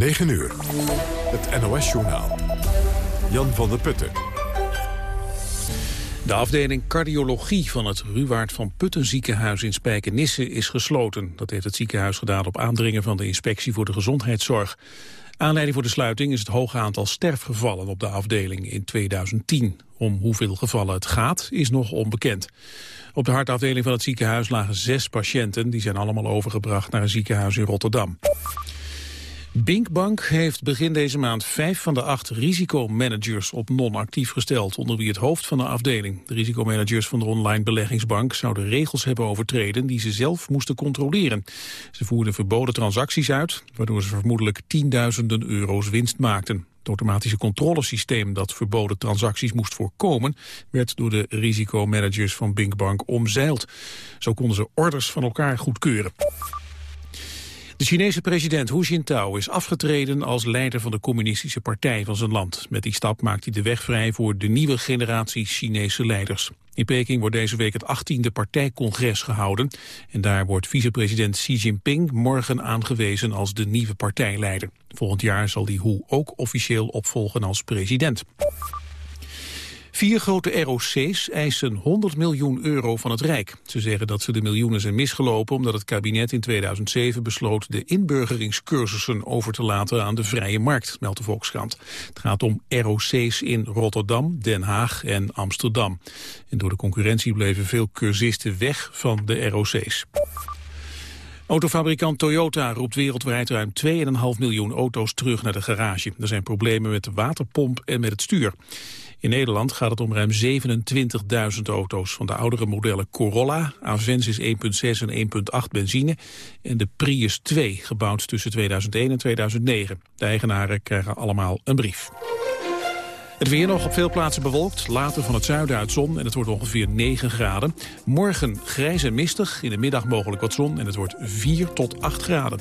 9 uur. Het NOS-journaal. Jan van der Putten. De afdeling cardiologie van het Ruwaard van Putten ziekenhuis in Spijkenisse is gesloten. Dat heeft het ziekenhuis gedaan op aandringen van de inspectie voor de gezondheidszorg. Aanleiding voor de sluiting is het hoge aantal sterfgevallen op de afdeling in 2010. Om hoeveel gevallen het gaat is nog onbekend. Op de hartafdeling van het ziekenhuis lagen zes patiënten. Die zijn allemaal overgebracht naar een ziekenhuis in Rotterdam. Binkbank heeft begin deze maand vijf van de acht risicomanagers op non-actief gesteld, onder wie het hoofd van de afdeling. De risicomanagers van de online beleggingsbank zouden regels hebben overtreden die ze zelf moesten controleren. Ze voerden verboden transacties uit, waardoor ze vermoedelijk tienduizenden euro's winst maakten. Het automatische controlesysteem dat verboden transacties moest voorkomen... werd door de risicomanagers van Binkbank omzeild. Zo konden ze orders van elkaar goedkeuren. De Chinese president Hu Jintao is afgetreden als leider van de communistische partij van zijn land. Met die stap maakt hij de weg vrij voor de nieuwe generatie Chinese leiders. In Peking wordt deze week het 18e partijcongres gehouden. En daar wordt vicepresident Xi Jinping morgen aangewezen als de nieuwe partijleider. Volgend jaar zal die Hu ook officieel opvolgen als president. Vier grote ROC's eisen 100 miljoen euro van het Rijk. Ze zeggen dat ze de miljoenen zijn misgelopen omdat het kabinet in 2007 besloot de inburgeringscursussen over te laten aan de vrije markt, meldt de Volkskrant. Het gaat om ROC's in Rotterdam, Den Haag en Amsterdam. En door de concurrentie bleven veel cursisten weg van de ROC's. Autofabrikant Toyota roept wereldwijd ruim 2,5 miljoen auto's terug naar de garage. Er zijn problemen met de waterpomp en met het stuur. In Nederland gaat het om ruim 27.000 auto's. Van de oudere modellen Corolla, Avensis 1.6 en 1.8 benzine... en de Prius 2, gebouwd tussen 2001 en 2009. De eigenaren krijgen allemaal een brief. Het weer nog op veel plaatsen bewolkt, later van het zuiden uit zon en het wordt ongeveer 9 graden. Morgen grijs en mistig, in de middag mogelijk wat zon en het wordt 4 tot 8 graden.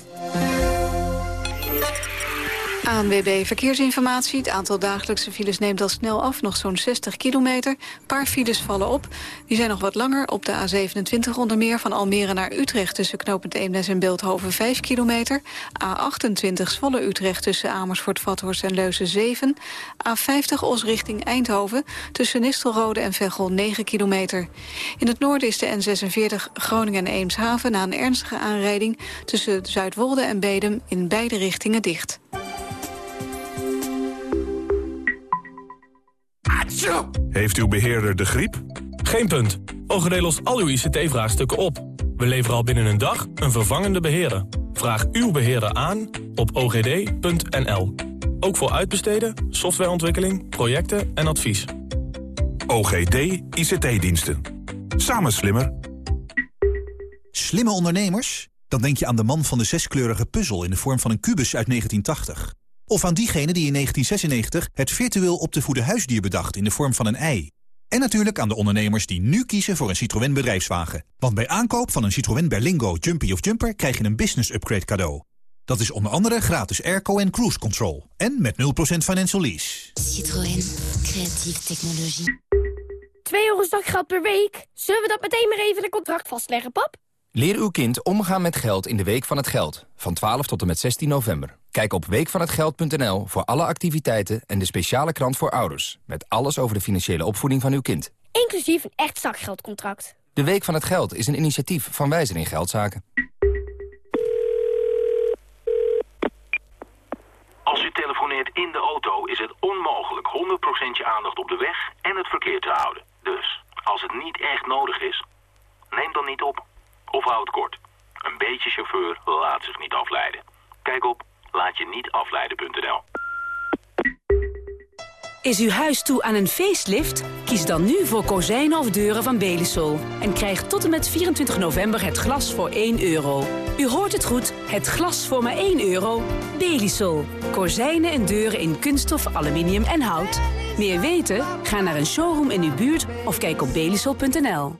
ANWB Verkeersinformatie. Het aantal dagelijkse files neemt al snel af, nog zo'n 60 kilometer. Een paar files vallen op. Die zijn nog wat langer. Op de A27 onder meer van Almere naar Utrecht... tussen knooppunt Eemnes en Beeldhoven 5 kilometer. A28 Zwolle Utrecht tussen Amersfoort, Vathorst en Leuzen 7. A50 Os richting Eindhoven tussen Nistelrode en Veghel 9 kilometer. In het noorden is de N46 Groningen en Eemshaven... na een ernstige aanrijding tussen Zuidwolde en Bedem in beide richtingen dicht. Heeft uw beheerder de griep? Geen punt. OGD lost al uw ICT-vraagstukken op. We leveren al binnen een dag een vervangende beheerder. Vraag uw beheerder aan op ogd.nl. Ook voor uitbesteden, softwareontwikkeling, projecten en advies. OGD ICT-diensten. Samen slimmer. Slimme ondernemers? Dan denk je aan de man van de zeskleurige puzzel in de vorm van een kubus uit 1980. Of aan diegene die in 1996 het virtueel op te voeden huisdier bedacht in de vorm van een ei. En natuurlijk aan de ondernemers die nu kiezen voor een Citroën bedrijfswagen. Want bij aankoop van een Citroën Berlingo, Jumpy of Jumper krijg je een business upgrade cadeau. Dat is onder andere gratis airco en cruise control. En met 0% financial lease. Citroën. Creatieve technologie. 2 euro zakgeld per week? Zullen we dat meteen maar even in een contract vastleggen, pap? Leer uw kind omgaan met geld in de Week van het Geld. Van 12 tot en met 16 november. Kijk op weekvanhetgeld.nl voor alle activiteiten en de speciale krant voor ouders. Met alles over de financiële opvoeding van uw kind. Inclusief een echt zakgeldcontract. De Week van het Geld is een initiatief van Wijzer in Geldzaken. Als u telefoneert in de auto is het onmogelijk 100% je aandacht op de weg en het verkeer te houden. Dus, als het niet echt nodig is, neem dan niet op. Of houd kort. Een beetje chauffeur laat zich niet afleiden. Kijk op laatje-niet-afleiden.nl. Is uw huis toe aan een facelift? Kies dan nu voor kozijnen of deuren van Belisol. En krijg tot en met 24 november het glas voor 1 euro. U hoort het goed, het glas voor maar 1 euro. Belisol. Kozijnen en deuren in kunststof, aluminium en hout. Meer weten? Ga naar een showroom in uw buurt of kijk op belisol.nl.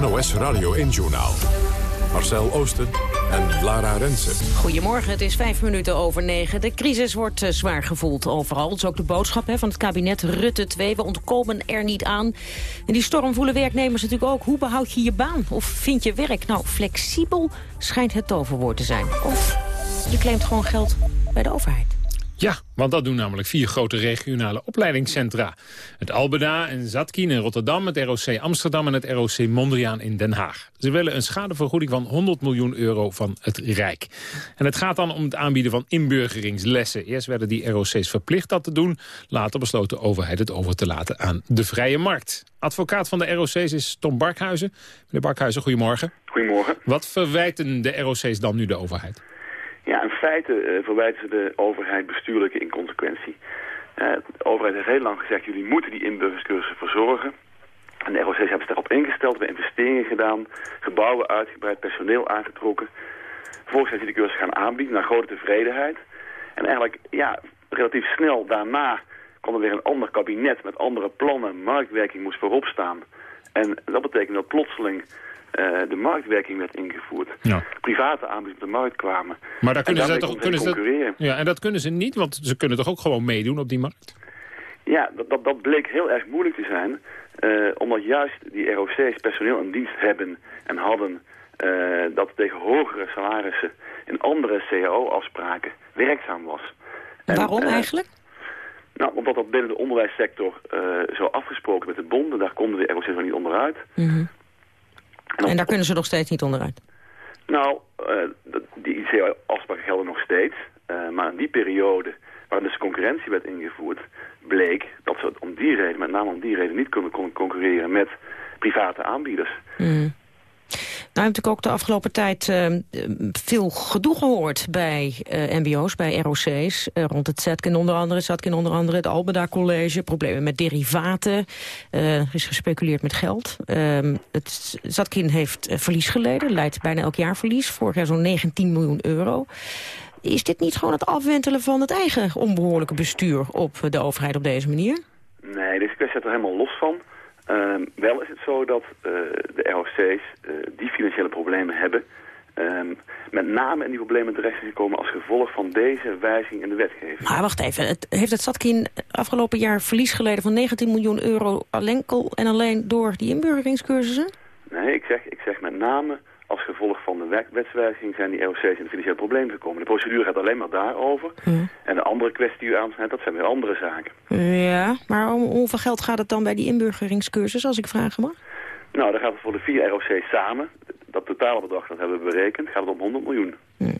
NOS Radio 1-journaal. Marcel Oosten en Lara Rensen. Goedemorgen, het is vijf minuten over negen. De crisis wordt uh, zwaar gevoeld overal. Dat is ook de boodschap hè, van het kabinet Rutte 2. We ontkomen er niet aan. En die storm voelen werknemers natuurlijk ook. Hoe behoud je je baan? Of vind je werk? Nou, flexibel schijnt het toverwoord te zijn. Of je claimt gewoon geld bij de overheid. Ja, want dat doen namelijk vier grote regionale opleidingscentra. Het Albeda en Zatkin in Rotterdam, het ROC Amsterdam en het ROC Mondriaan in Den Haag. Ze willen een schadevergoeding van 100 miljoen euro van het Rijk. En het gaat dan om het aanbieden van inburgeringslessen. Eerst werden die ROC's verplicht dat te doen. Later besloot de overheid het over te laten aan de vrije markt. Advocaat van de ROC's is Tom Barkhuizen. Meneer Barkhuizen, goedemorgen. Goedemorgen. Wat verwijten de ROC's dan nu de overheid? Ja, in feite uh, verwijten ze de overheid bestuurlijke inconsequentie. Uh, de overheid heeft heel lang gezegd, jullie moeten die inburgerscursussen verzorgen. En de ROC's hebben zich daarop ingesteld, hebben investeringen gedaan, gebouwen uitgebreid, personeel aangetrokken. Vervolgens zijn ze die cursus gaan aanbieden, naar grote tevredenheid. En eigenlijk, ja, relatief snel daarna kwam er weer een ander kabinet met andere plannen. Marktwerking moest voorop staan. En dat betekent dat plotseling de marktwerking werd ingevoerd. Ja. Private aanbieders op de markt kwamen. Maar daar kunnen en ze toch kunnen ze concurreren. Ja, en dat kunnen ze niet, want ze kunnen toch ook gewoon meedoen op die markt? Ja, dat, dat, dat bleek heel erg moeilijk te zijn. Uh, omdat juist die ROC's personeel in dienst hebben en hadden... Uh, dat tegen hogere salarissen in andere cao-afspraken werkzaam was. En, Waarom eigenlijk? Nou, omdat dat binnen de onderwijssector zo afgesproken met de bonden... daar konden de ROC's nog niet onderuit. Mm -hmm. En, en daar kunnen ze nog steeds niet onderuit? Nou, uh, die ICO-afspraken gelden nog steeds. Uh, maar in die periode waarin dus concurrentie werd ingevoerd... bleek dat ze om die reden, met name om die reden... niet kunnen concurreren met private aanbieders. Mm. Nou, heb ik ook de afgelopen tijd uh, veel gedoe gehoord bij uh, mbo's, bij ROC's. Uh, rond het Zetkin onder andere, Zetkin onder andere, het Albeda College. Problemen met derivaten. er is gespeculeerd met geld. het Zetkin heeft verlies geleden, leidt bijna elk jaar verlies. Vorig jaar zo'n 19 miljoen euro. Is dit niet gewoon het afwentelen van het eigen onbehoorlijke bestuur op de overheid op deze manier? Nee, deze kwestie staat er helemaal los van. Uh, wel is het zo dat uh, de ROC's uh, die financiële problemen hebben... Um, met name in die problemen terecht zijn gekomen als gevolg van deze wijziging in de wetgeving. Maar wacht even, het, heeft het Zatkin afgelopen jaar verlies geleden van 19 miljoen euro alleen en alleen door die inburgeringscursussen? Nee, ik zeg, ik zeg met name als gevolg van de wetswijziging zijn die ROC's in een financieel probleem gekomen. De procedure gaat alleen maar daarover. Ja. En de andere kwestie die u aansnijdt, dat zijn weer andere zaken. Ja, maar om hoeveel geld gaat het dan bij die inburgeringscursus, als ik vragen mag? Nou, dan gaat het voor de vier ROC's samen. Dat totale bedrag, dat hebben we berekend, gaat het om 100 miljoen. Ja. Aan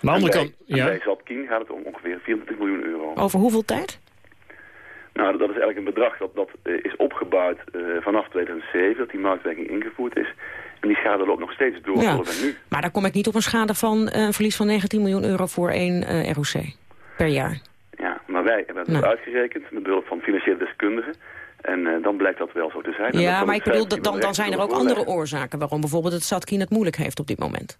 de andere kant, ja. bij Zatkin gaat het om ongeveer 24 miljoen euro. Over hoeveel tijd? Nou, dat is eigenlijk een bedrag dat, dat uh, is opgebouwd uh, vanaf 2007, dat die marktwerking ingevoerd is. En die schade loopt nog steeds door, Ja. nu. Maar dan kom ik niet op een schade van eh, een verlies van 19 miljoen euro voor één eh, ROC per jaar. Ja, maar wij hebben het Nou. uitgerekend met behulp van financiële deskundigen. En eh, dan blijkt dat wel zo te zijn. Dat Ja, maar ik bedoel, dan, dan recht zijn er ook andere oorzaken... waarom bijvoorbeeld het Zatkin het moeilijk heeft op dit moment.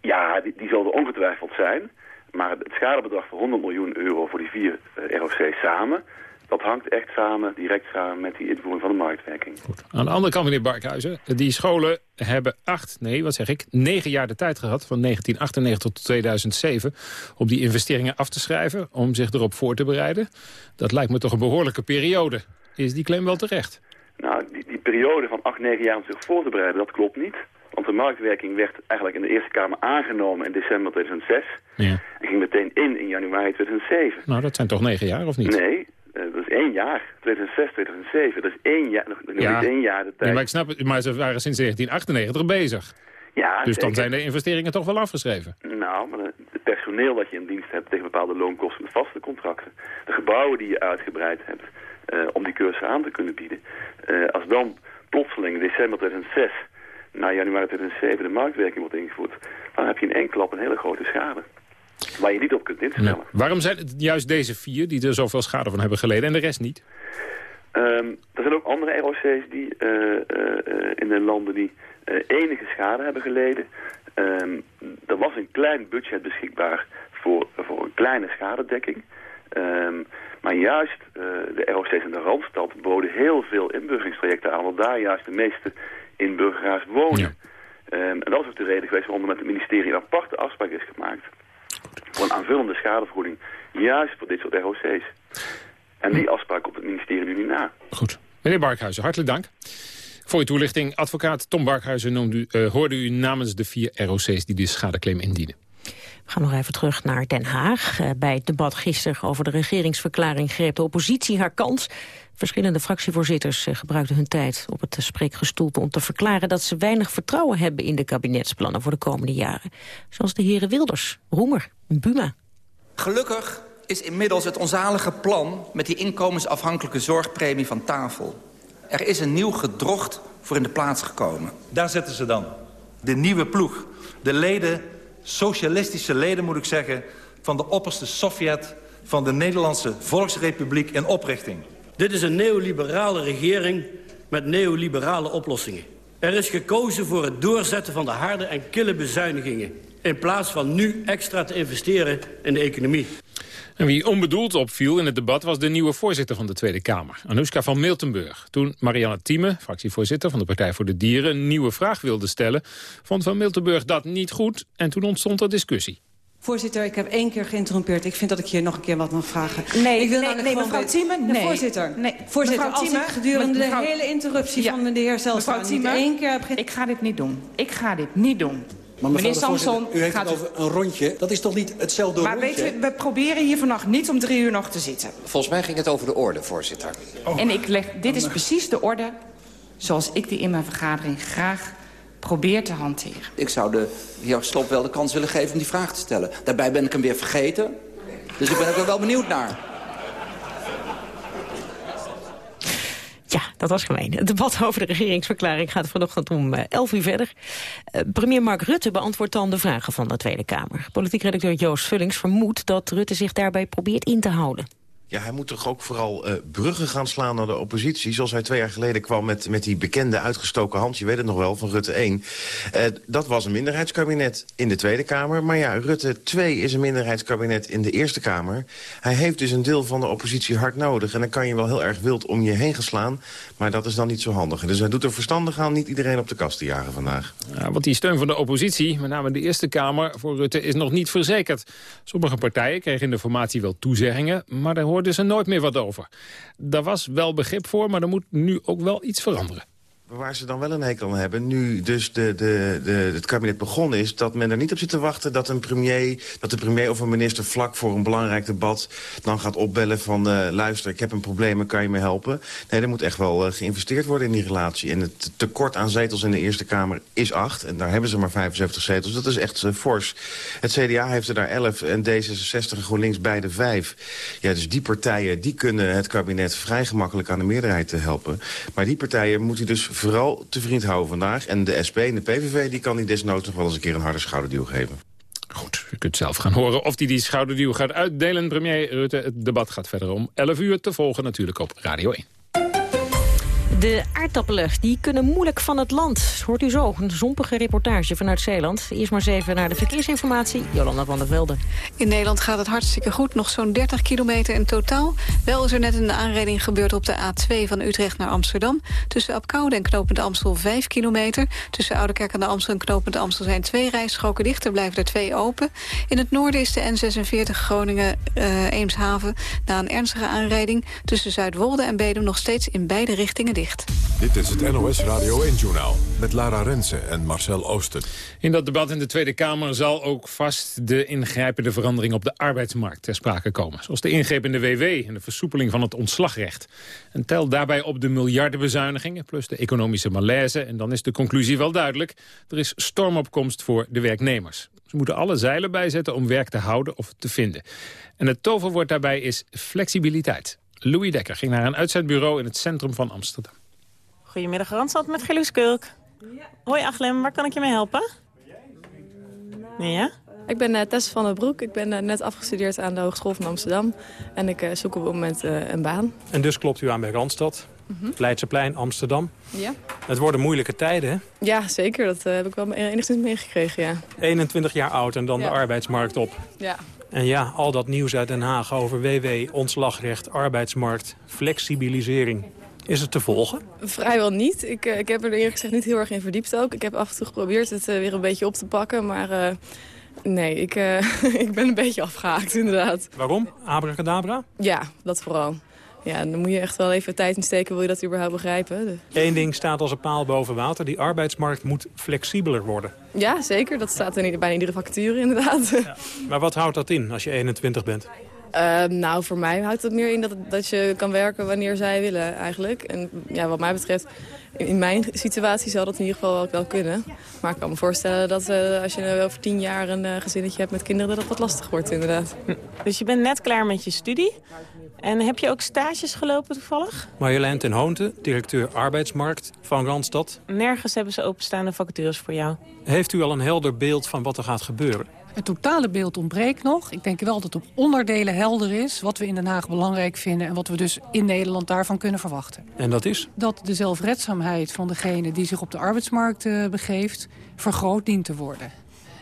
Ja, die, die zullen er ongetwijfeld zijn. Maar het schadebedrag van 100 miljoen euro voor die vier ROC's samen... dat hangt echt samen, direct samen met die invoering van de marktwerking. Aan de andere kant, meneer Barkhuizen, die scholen hebben acht, nee, wat zeg ik, negen jaar de tijd gehad, van 1998 tot 2007, om die investeringen af te schrijven, om zich erop voor te bereiden. Dat lijkt me toch een behoorlijke periode. Is die claim wel terecht? Nou, die, die periode van 8, 9 jaar om zich voor te bereiden, dat klopt niet. Want de marktwerking werd eigenlijk in de Eerste Kamer aangenomen in december 2006. Ja. En ging meteen in in januari 2007. Nou, dat zijn toch negen jaar, of niet? Nee, dat is één jaar. 2006, 2007. Dat is één jaar, nog, nog Ja. niet één jaar de Ja, tijd. maar ik snap het, maar ze waren sinds 1998 bezig. Ja, Dus dan zijn de investeringen toch wel afgeschreven. Nou, maar het personeel dat je in dienst hebt tegen bepaalde loonkosten met vaste contracten. De gebouwen die je uitgebreid hebt eh, om die cursus aan te kunnen bieden. Eh, als dan plotseling in december 2006 naar januari 2007 de marktwerking wordt ingevoerd... dan heb je in één klap een hele grote schade. Waar je niet op kunt instellen. Waarom zijn het juist deze vier die er zoveel schade van hebben geleden en de rest niet? Ehm, er zijn ook andere ROC's die, eh, eh, in de landen die eh, enige schade hebben geleden. Ehm, er was een klein budget beschikbaar voor, voor een kleine schadedekking. Ehm, maar juist de ROC's en de Randstad boden heel veel inburgeringstrajecten aan, want daar juist de meeste inburgeraars wonen. En dat is ook de reden geweest waarom er met het ministerie een aparte afspraak is gemaakt. Voor een aanvullende schadevergoeding, juist voor dit soort ROC's. En die afspraak komt het ministerie nu niet na. Goed. Meneer Barkhuizen, hartelijk dank. Voor uw toelichting, advocaat Tom Barkhuizen noemde uh, hoorde u namens de vier ROC's die de schadeclaim indienen. We gaan nog even terug naar Den Haag. Uh, bij het debat gisteren over de regeringsverklaring greep de oppositie haar kans. Verschillende fractievoorzitters uh, gebruikten hun tijd op het spreekgestoelte om te verklaren dat ze weinig vertrouwen hebben in de kabinetsplannen voor de komende jaren. Zoals de heren Wilders, Roemer en Buma. Gelukkig is inmiddels het onzalige plan met die inkomensafhankelijke zorgpremie van tafel. Er is een nieuw gedrocht voor in de plaats gekomen. Daar zitten ze dan. De nieuwe ploeg. De leden, socialistische leden moet ik zeggen... van de opperste Sovjet van de Nederlandse Volksrepubliek in oprichting. Dit is een neoliberale regering met neoliberale oplossingen. Er is gekozen voor het doorzetten van de harde en kille bezuinigingen... in plaats van nu extra te investeren in de economie. En wie onbedoeld opviel in het debat was de nieuwe voorzitter van de Tweede Kamer, Anouska van Miltenburg. Toen Marianne Thieme, fractievoorzitter van de Partij voor de Dieren, een nieuwe vraag wilde stellen, vond van Miltenburg dat niet goed en toen ontstond er discussie. Voorzitter, ik heb één keer geïnterrumpeerd. Ik vind dat ik hier nog een keer wat mag vragen. Nee, ik wil nee, nee mevrouw Thieme, nee. Voorzitter, nee. voorzitter mevrouw als Thieme, ik gedurende mevrouw, de hele interruptie ja. van de heer Zelstra mevrouw Thieme, één keer heb. Ik ga dit niet doen. Ik ga dit niet doen. Maar Meneer Samson, u heeft gaat het over een rondje. Dat is toch niet hetzelfde maar rondje? Maar weet u, we proberen hier vannacht niet om drie uur nog te zitten. Volgens mij ging het over de orde, voorzitter. Oh. En ik leg, dit is precies de orde zoals ik die in mijn vergadering graag probeer te hanteren. Ik zou de heer Slop wel de kans willen geven om die vraag te stellen. Daarbij ben ik hem weer vergeten. Dus ik ben er wel benieuwd naar. Ja, dat was gemeen. Het debat over de regeringsverklaring gaat vanochtend om 11 uur verder. Uh, premier Mark Rutte beantwoordt dan de vragen van de Tweede Kamer. Politiek redacteur Joost Vullings vermoedt dat Rutte zich daarbij probeert in te houden. Ja, hij moet toch ook vooral uh, bruggen gaan slaan naar de oppositie. Zoals hij twee jaar geleden kwam met, met die bekende uitgestoken hand. Je weet het nog wel, van Rutte 1. Uh, dat was een minderheidskabinet in de Tweede Kamer. Maar ja, Rutte 2 is een minderheidskabinet in de Eerste Kamer. Hij heeft dus een deel van de oppositie hard nodig. En dan kan je wel heel erg wild om je heen geslaan. Maar dat is dan niet zo handig. Dus hij doet er verstandig aan niet iedereen op de kast te jagen vandaag. Ja, want die steun van de oppositie, met name de Eerste Kamer... voor Rutte is nog niet verzekerd. Sommige partijen kregen in de formatie wel toezeggingen... maar daar hoorden ze nooit meer wat over. Daar was wel begrip voor, maar er moet nu ook wel iets veranderen. Waar ze dan wel een hekel aan hebben, nu dus de, de, de, het kabinet begonnen is... dat men er niet op zit te wachten dat, een premier, dat de premier of een minister... vlak voor een belangrijk debat dan gaat opbellen van... Uh, luister, ik heb een probleem, kan je me helpen? Nee, er moet echt wel uh, geïnvesteerd worden in die relatie. En het tekort aan zetels in de Eerste Kamer is acht. En daar hebben ze maar 75 zetels. Dat is echt uh, fors. Het CDA heeft er daar 11 en D66 en GroenLinks beide vijf. Ja, dus die partijen die kunnen het kabinet vrij gemakkelijk aan de meerderheid helpen. Maar die partijen moeten dus vooral te vriend houden vandaag. En de SP en de PVV die kan die desnoods nog wel eens een keer een harde schouderduw geven. Goed, u kunt zelf gaan horen of hij die, die schouderduw gaat uitdelen. Premier Rutte, het debat gaat verder om 11 uur te volgen natuurlijk op Radio 1. De aardappelen die kunnen moeilijk van het land. Hoort u zo, een zompige reportage vanuit Zeeland. Eerst maar eens even naar de verkeersinformatie. Jolanda van der Velde. In Nederland gaat het hartstikke goed. Nog zo'n 30 kilometer in totaal. Wel is er net een aanrijding gebeurd op de A2 van Utrecht naar Amsterdam. Tussen Apkoude en Knopend Amstel 5 kilometer. Tussen Oudekerk aan de Amstel en Knopend Amstel zijn twee rijstroken dicht. Er blijven er twee open. In het noorden is de N46 Groningen-Eemshaven na een ernstige aanrijding. Tussen Zuidwolde en Bedum nog steeds in beide richtingen dicht. Dit is het NOS Radio 1-journaal met Lara Rensen en Marcel Oosten. In dat debat in de Tweede Kamer zal ook vast de ingrijpende verandering op de arbeidsmarkt ter sprake komen. Zoals de ingreep in de WW en de versoepeling van het ontslagrecht. En tel daarbij op de miljardenbezuinigingen plus de economische malaise. En dan is de conclusie wel duidelijk. Er is stormopkomst voor de werknemers. Ze moeten alle zeilen bijzetten om werk te houden of te vinden. En het toverwoord daarbij is flexibiliteit. Louis Dekker ging naar een uitzendbureau in het centrum van Amsterdam. Goedemiddag, Randstad met Geluws Kulk. Ja. Hoi Achlem, waar kan ik je mee helpen? Ja? Ik ben uh, Tess van der Broek. Ik ben uh, net afgestudeerd aan de Hogeschool van Amsterdam. En ik uh, zoek op het moment een baan. En dus klopt u aan bij Randstad? Mhm. Leidseplein, Amsterdam. Ja. Het worden moeilijke tijden, hè? Ja, zeker. Dat eh, heb ik wel enigszins meegekregen, ja. 21 jaar oud en dan Ja. de arbeidsmarkt op. Ja. En ja, al dat nieuws uit Den Haag over WW, ontslagrecht, arbeidsmarkt, flexibilisering. Is het te volgen? Vrijwel niet. Ik, eh, ik heb er eerlijk gezegd niet heel erg in verdiept ook. Ik heb af en toe geprobeerd het eh, weer een beetje op te pakken, maar... eh, nee, ik, ik ben een beetje afgehaakt inderdaad. Waarom? Abracadabra? Ja, dat vooral. Ja, dan moet je echt wel even tijd in steken, wil je dat überhaupt begrijpen. De- Eén ding staat als een paal boven water. Die arbeidsmarkt moet flexibeler worden. Ja, zeker. Dat staat in bijna iedere vacature inderdaad. Maar wat houdt dat in als je 21 bent? Ehm, nou, voor mij houdt het meer in dat, dat je kan werken wanneer zij willen eigenlijk. En ja, wat mij betreft, in, in mijn situatie zal dat in ieder geval wel, wel kunnen. Maar ik kan me voorstellen dat eh, als je over tien jaar een eh, gezinnetje hebt met kinderen... dat dat wat lastig wordt inderdaad. Dus je bent net klaar met je studie. En heb je ook stages gelopen toevallig? Marjolein ten Hoonte, directeur arbeidsmarkt van Randstad. Nergens hebben ze openstaande vacatures voor jou. Heeft u al een helder beeld van wat er gaat gebeuren? Het totale beeld ontbreekt nog. Ik denk wel dat op onderdelen helder is wat we in Den Haag belangrijk vinden... en wat we dus in Nederland daarvan kunnen verwachten. En dat is? Dat de zelfredzaamheid van degene die zich op de arbeidsmarkt eh, begeeft... vergroot dient te worden.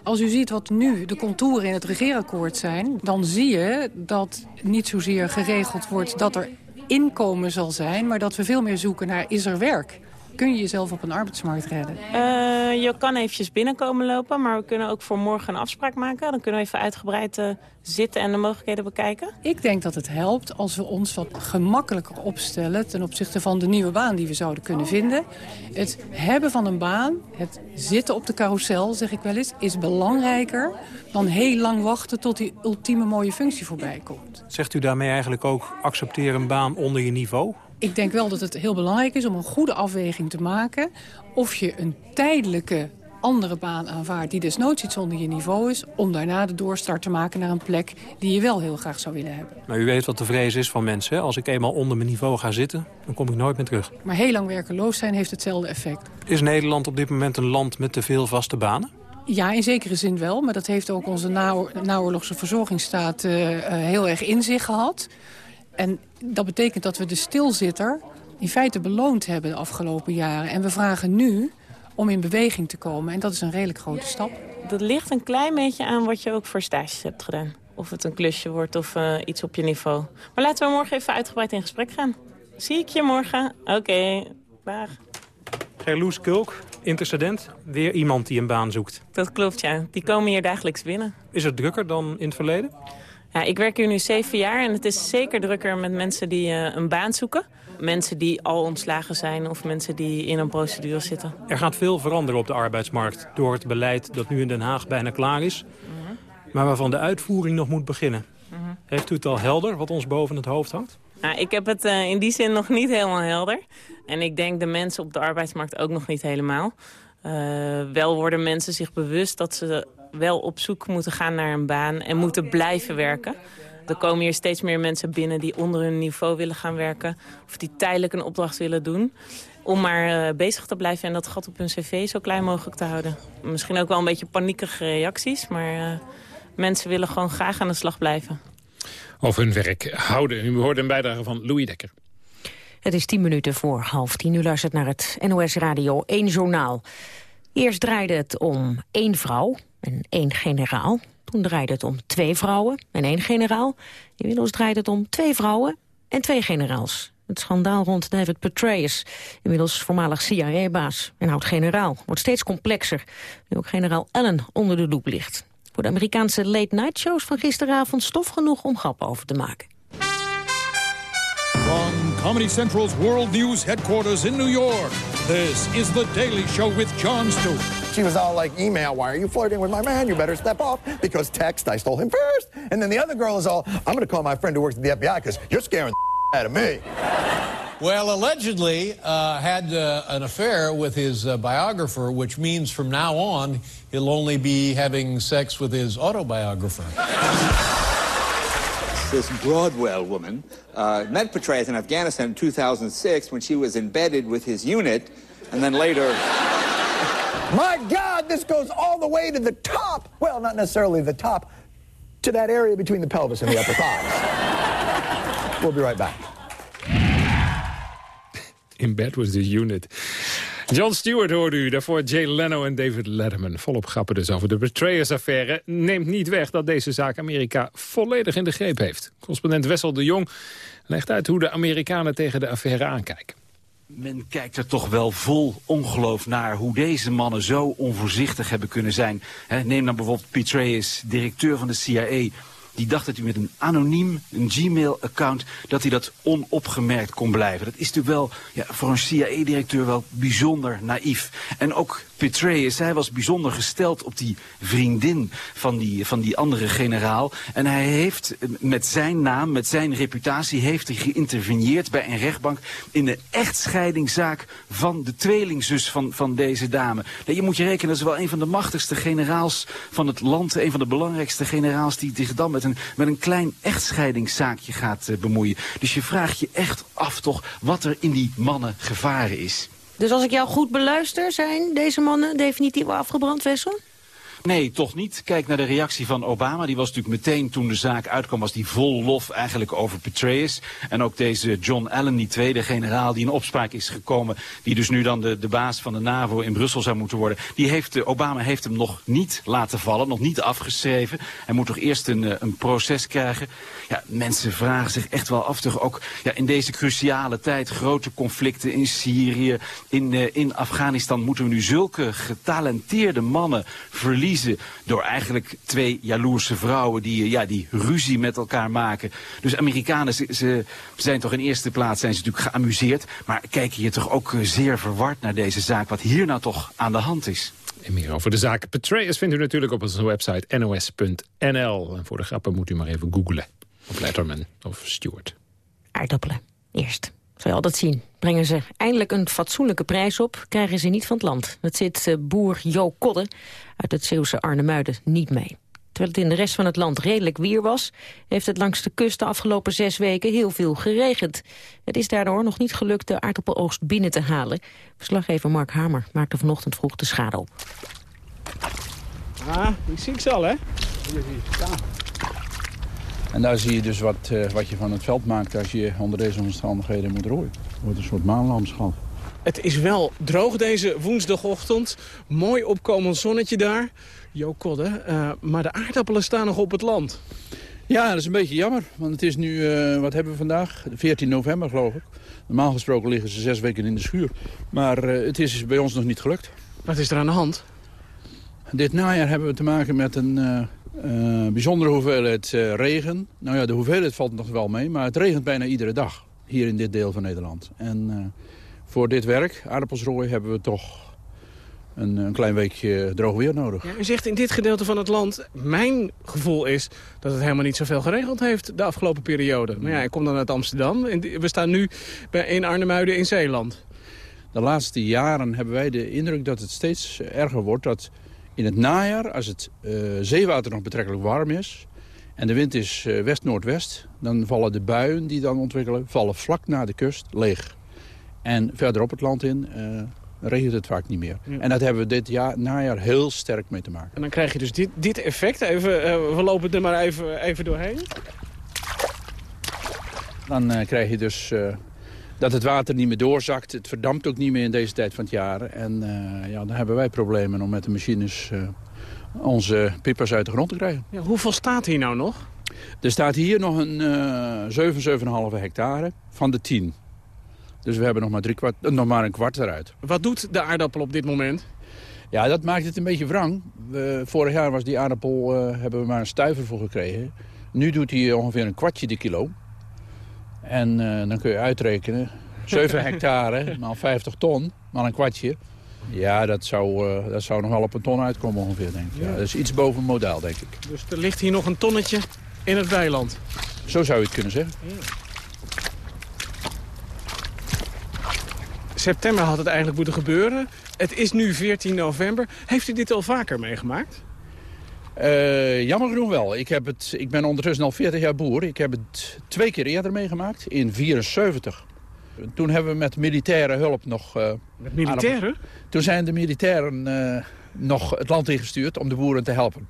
Als u ziet wat nu de contouren in het regeerakkoord zijn... dan zie je dat niet zozeer geregeld wordt dat er inkomen zal zijn... maar dat we veel meer zoeken naar is er werk. Kun je jezelf op een arbeidsmarkt redden? Eh, je kan eventjes binnenkomen lopen, maar we kunnen ook voor morgen een afspraak maken. Dan kunnen we even uitgebreid eh, zitten en de mogelijkheden bekijken. Ik denk dat het helpt als we ons wat gemakkelijker opstellen... ten opzichte van de nieuwe baan die we zouden kunnen vinden. Het hebben van een baan, het zitten op de carousel, zeg ik wel eens... is belangrijker dan heel lang wachten tot die ultieme mooie functie voorbij komt. Zegt u daarmee eigenlijk ook accepteer een baan onder je niveau? Ik denk wel dat het heel belangrijk is om een goede afweging te maken... of je een tijdelijke andere baan aanvaardt die desnoods iets onder je niveau is... om daarna de doorstart te maken naar een plek die je wel heel graag zou willen hebben. Maar u weet wat de vrees is van mensen. hè? Als ik eenmaal onder mijn niveau ga zitten, dan kom ik nooit meer terug. Maar heel lang werkeloos zijn heeft hetzelfde effect. Is Nederland op dit moment een land met te veel vaste banen? Ja, in zekere zin wel. Maar dat heeft ook onze naoor- naoorlogse verzorgingsstaat eh, eh, heel erg in zich gehad. En dat betekent dat we de stilzitter in feite beloond hebben de afgelopen jaren. En we vragen nu om in beweging te komen. En dat is een redelijk grote stap. Dat ligt een klein beetje aan wat je ook voor stages hebt gedaan. Of het een klusje wordt of eh, iets op je niveau. Maar laten we morgen even uitgebreid in gesprek gaan. Zie ik je morgen? Oké, dag. Gerloes Kulk, intercedent. Weer iemand die een baan zoekt. Dat klopt, ja. Die komen hier dagelijks binnen. Is het drukker dan in het verleden? Ja, ik werk hier nu zeven jaar en het is zeker drukker met mensen die eh, een baan zoeken. Mensen die al ontslagen zijn of mensen die in een procedure zitten. Er gaat veel veranderen op de arbeidsmarkt... door het beleid dat nu in Den Haag bijna klaar is... maar waarvan de uitvoering nog moet beginnen. Heeft u het al helder wat ons boven het hoofd hangt? Nou, ik heb het eh, in die zin nog niet helemaal helder. En ik denk de mensen op de arbeidsmarkt ook nog niet helemaal. Eh, wel worden mensen zich bewust dat ze wel op zoek moeten gaan naar een baan en moeten blijven werken. Er komen hier steeds meer mensen binnen die onder hun niveau willen gaan werken. Of die tijdelijk een opdracht willen doen. Om maar eh, bezig te blijven en dat gat op hun cv zo klein mogelijk te houden. Misschien ook wel een beetje paniekige reacties. Maar eh, mensen willen gewoon graag aan de slag blijven. Over hun werk houden. U hoorde een bijdrage van Louis Dekker. Het is tien minuten voor half tien. U luistert naar het NOS Radio 1 Journaal. Eerst draaide het om één vrouw en één generaal. Toen draaide het om twee vrouwen en één generaal. Inmiddels draait het om twee vrouwen en twee generaals. Het schandaal rond David Petraeus, inmiddels voormalig CIA-baas en oud-generaal, wordt steeds complexer. Nu ook generaal Allen onder de loep ligt. Voor de Amerikaanse late-night shows van gisteravond stof genoeg om grappen over te maken. From Comedy Central's World News headquarters in New York, this is The Daily Show with Jon Stewart. She was all like, email, why are you flirting with my man? You better step off. Because text, I stole him first. And then the other girl is all, I'm going to call my friend who works at the FBI because you're scaring the out of me. Well, allegedly uh, had uh, an affair with his uh, biographer, which means from now on he'll only be having sex with his autobiographer. This Broadwell woman uh, met Petraeus in Afghanistan in 2006 when she was embedded with his unit, and then later. My God, this goes all the way to the top. Well, not necessarily the top, to that area between the pelvis and the upper thighs. we'll be right back. In bed with the unit. John Stewart hoorde u, daarvoor Jay Leno en David Letterman. Volop grappen dus over de Betrayers-affaire. Neemt niet weg dat deze zaak Amerika volledig in de greep heeft. Correspondent Wessel de Jong legt uit hoe de Amerikanen tegen de affaire aankijken. Men kijkt er toch wel vol ongeloof naar hoe deze mannen zo onvoorzichtig hebben kunnen zijn. neem dan bijvoorbeeld Petraeus, directeur van de CIA die dacht dat hij met een anoniem, een Gmail-account, dat hij dat onopgemerkt kon blijven. Dat is natuurlijk wel ja, voor een CIA-directeur wel bijzonder naïef. En ook Petraeus, hij was bijzonder gesteld op die vriendin van die, van die andere generaal. En hij heeft met zijn naam, met zijn reputatie, heeft hij geïnterveneerd bij een rechtbank in de echtscheidingszaak van de tweelingzus van, van deze dame. je moet je rekenen, dat is wel een van de machtigste generaals van het land, een van de belangrijkste generaals die zich dan met met een klein echtscheidingszaakje gaat uh, bemoeien. Dus je vraagt je echt af toch wat er in die mannen gevaren is. Dus als ik jou goed beluister, zijn deze mannen definitief afgebrand, Wessel? Nee, toch niet. Kijk naar de reactie van Obama. Die was natuurlijk meteen toen de zaak uitkwam, was die vol lof eigenlijk over Petraeus. En ook deze John Allen, die tweede generaal die in opspraak is gekomen, die dus nu dan de, de baas van de NAVO in Brussel zou moeten worden. Die heeft, eh, Obama heeft hem nog niet laten vallen, nog niet afgeschreven. Hij moet toch eerst een, eh, een proces krijgen. Ja, mensen vragen zich echt wel af, toch ook ja, in deze cruciale tijd, grote conflicten in Syrië, in, uh, in Afghanistan, moeten we nu zulke getalenteerde mannen verliezen door eigenlijk twee jaloerse vrouwen die, ja, die ruzie met elkaar maken. Dus Amerikanen ze, ze zijn toch in eerste plaats zijn ze natuurlijk geamuseerd. Maar kijken hier toch ook eh, zeer verward naar deze zaak. Wat hier nou toch aan de hand is. En meer over de zaak Petraeus vindt u natuurlijk op onze website nos.nl. En voor de grappen moet u maar even googlen op Letterman of Stewart. Aardappelen, eerst. Zal je altijd zien. Brengen ze eindelijk een fatsoenlijke prijs op, krijgen ze niet van het land. Dat zit eh, boer Jo Kodde uit het Zeeuwse Arnhemuiden niet mee. Terwijl het in de rest van het land redelijk weer was... heeft het langs de kust de afgelopen zes weken heel veel geregend. Het is daardoor nog niet gelukt de aardappeloogst binnen te halen. Verslaggever Mark Hamer maakte vanochtend vroeg de schade op. Ah, die zie ik ze al, hè? Hier. En daar zie je dus wat, uh, wat je van het veld maakt als je onder deze omstandigheden moet rooien. Het wordt een soort maanlandschap. Het is wel droog deze woensdagochtend. Mooi opkomend zonnetje daar. Jo Kodde, uh, maar de aardappelen staan nog op het land. Ja, dat is een beetje jammer. Want het is nu, uh, wat hebben we vandaag? 14 november geloof ik. Normaal gesproken liggen ze zes weken in de schuur. Maar het is bij ons nog niet gelukt. Wat is er aan de hand? Dit najaar hebben we te maken met een uh, bijzondere hoeveelheid uh, regen. Nou ja, de hoeveelheid valt nog wel mee, maar het regent bijna iedere dag hier in dit deel van Nederland. En uh, voor dit werk, aardappelsrooi, hebben we toch een, een, klein weekje droog weer nodig. Ja, u zegt in dit gedeelte van het land, mijn gevoel is dat het helemaal niet zoveel geregeld heeft de afgelopen periode. Maar ja, ik kom dan uit Amsterdam en we staan nu bij in Arnhemuiden in Zeeland. De laatste jaren hebben wij de indruk dat het steeds erger wordt dat in het najaar, als het uh, zeewater nog betrekkelijk warm is... en de wind is uh, west-noordwest... dan vallen de buien die dan ontwikkelen vallen vlak na de kust leeg. En verderop het land in uh, regent het vaak niet meer. Ja. En dat hebben we dit jaar, najaar heel sterk mee te maken. En dan krijg je dus dit, dit effect. Even, we lopen er maar even, even doorheen. Dan krijg je dus dat het water niet meer doorzakt. Het verdampt ook niet meer in deze tijd van het jaar. En uh, ja, dan hebben wij problemen om met de machines uh, onze pippers uit de grond te krijgen. Ja, hoeveel staat hier nou nog? Er staat hier nog een uh, 7, 7,5 hectare van de 10. Dus we hebben nog maar, drie kwart, nog maar een kwart eruit. Wat doet de aardappel op dit moment? Ja, dat maakt het een beetje wrang. We, vorig jaar was die aardappel, hebben we maar een stuiver voor gekregen. Nu doet hij ongeveer een kwartje de kilo. En uh, dan kun je uitrekenen. 7 hectare, maal 50 ton, maal een kwartje. Ja, dat zou, uh, dat zou nog wel op een ton uitkomen ongeveer, denk ik. Ja. dat is iets boven model, denk ik. Dus er ligt hier nog een tonnetje in het weiland? Zo zou je het kunnen zeggen. Ja. September had het eigenlijk moeten gebeuren. Het is nu 14 november. Heeft u dit al vaker meegemaakt? Uh, jammer genoeg wel. Ik, heb het, ik ben ondertussen al 40 jaar boer. Ik heb het twee keer eerder meegemaakt, in 74. Toen hebben we met militaire hulp nog... Uh, met militairen? Toen zijn de militairen uh, nog het land ingestuurd om de boeren te helpen.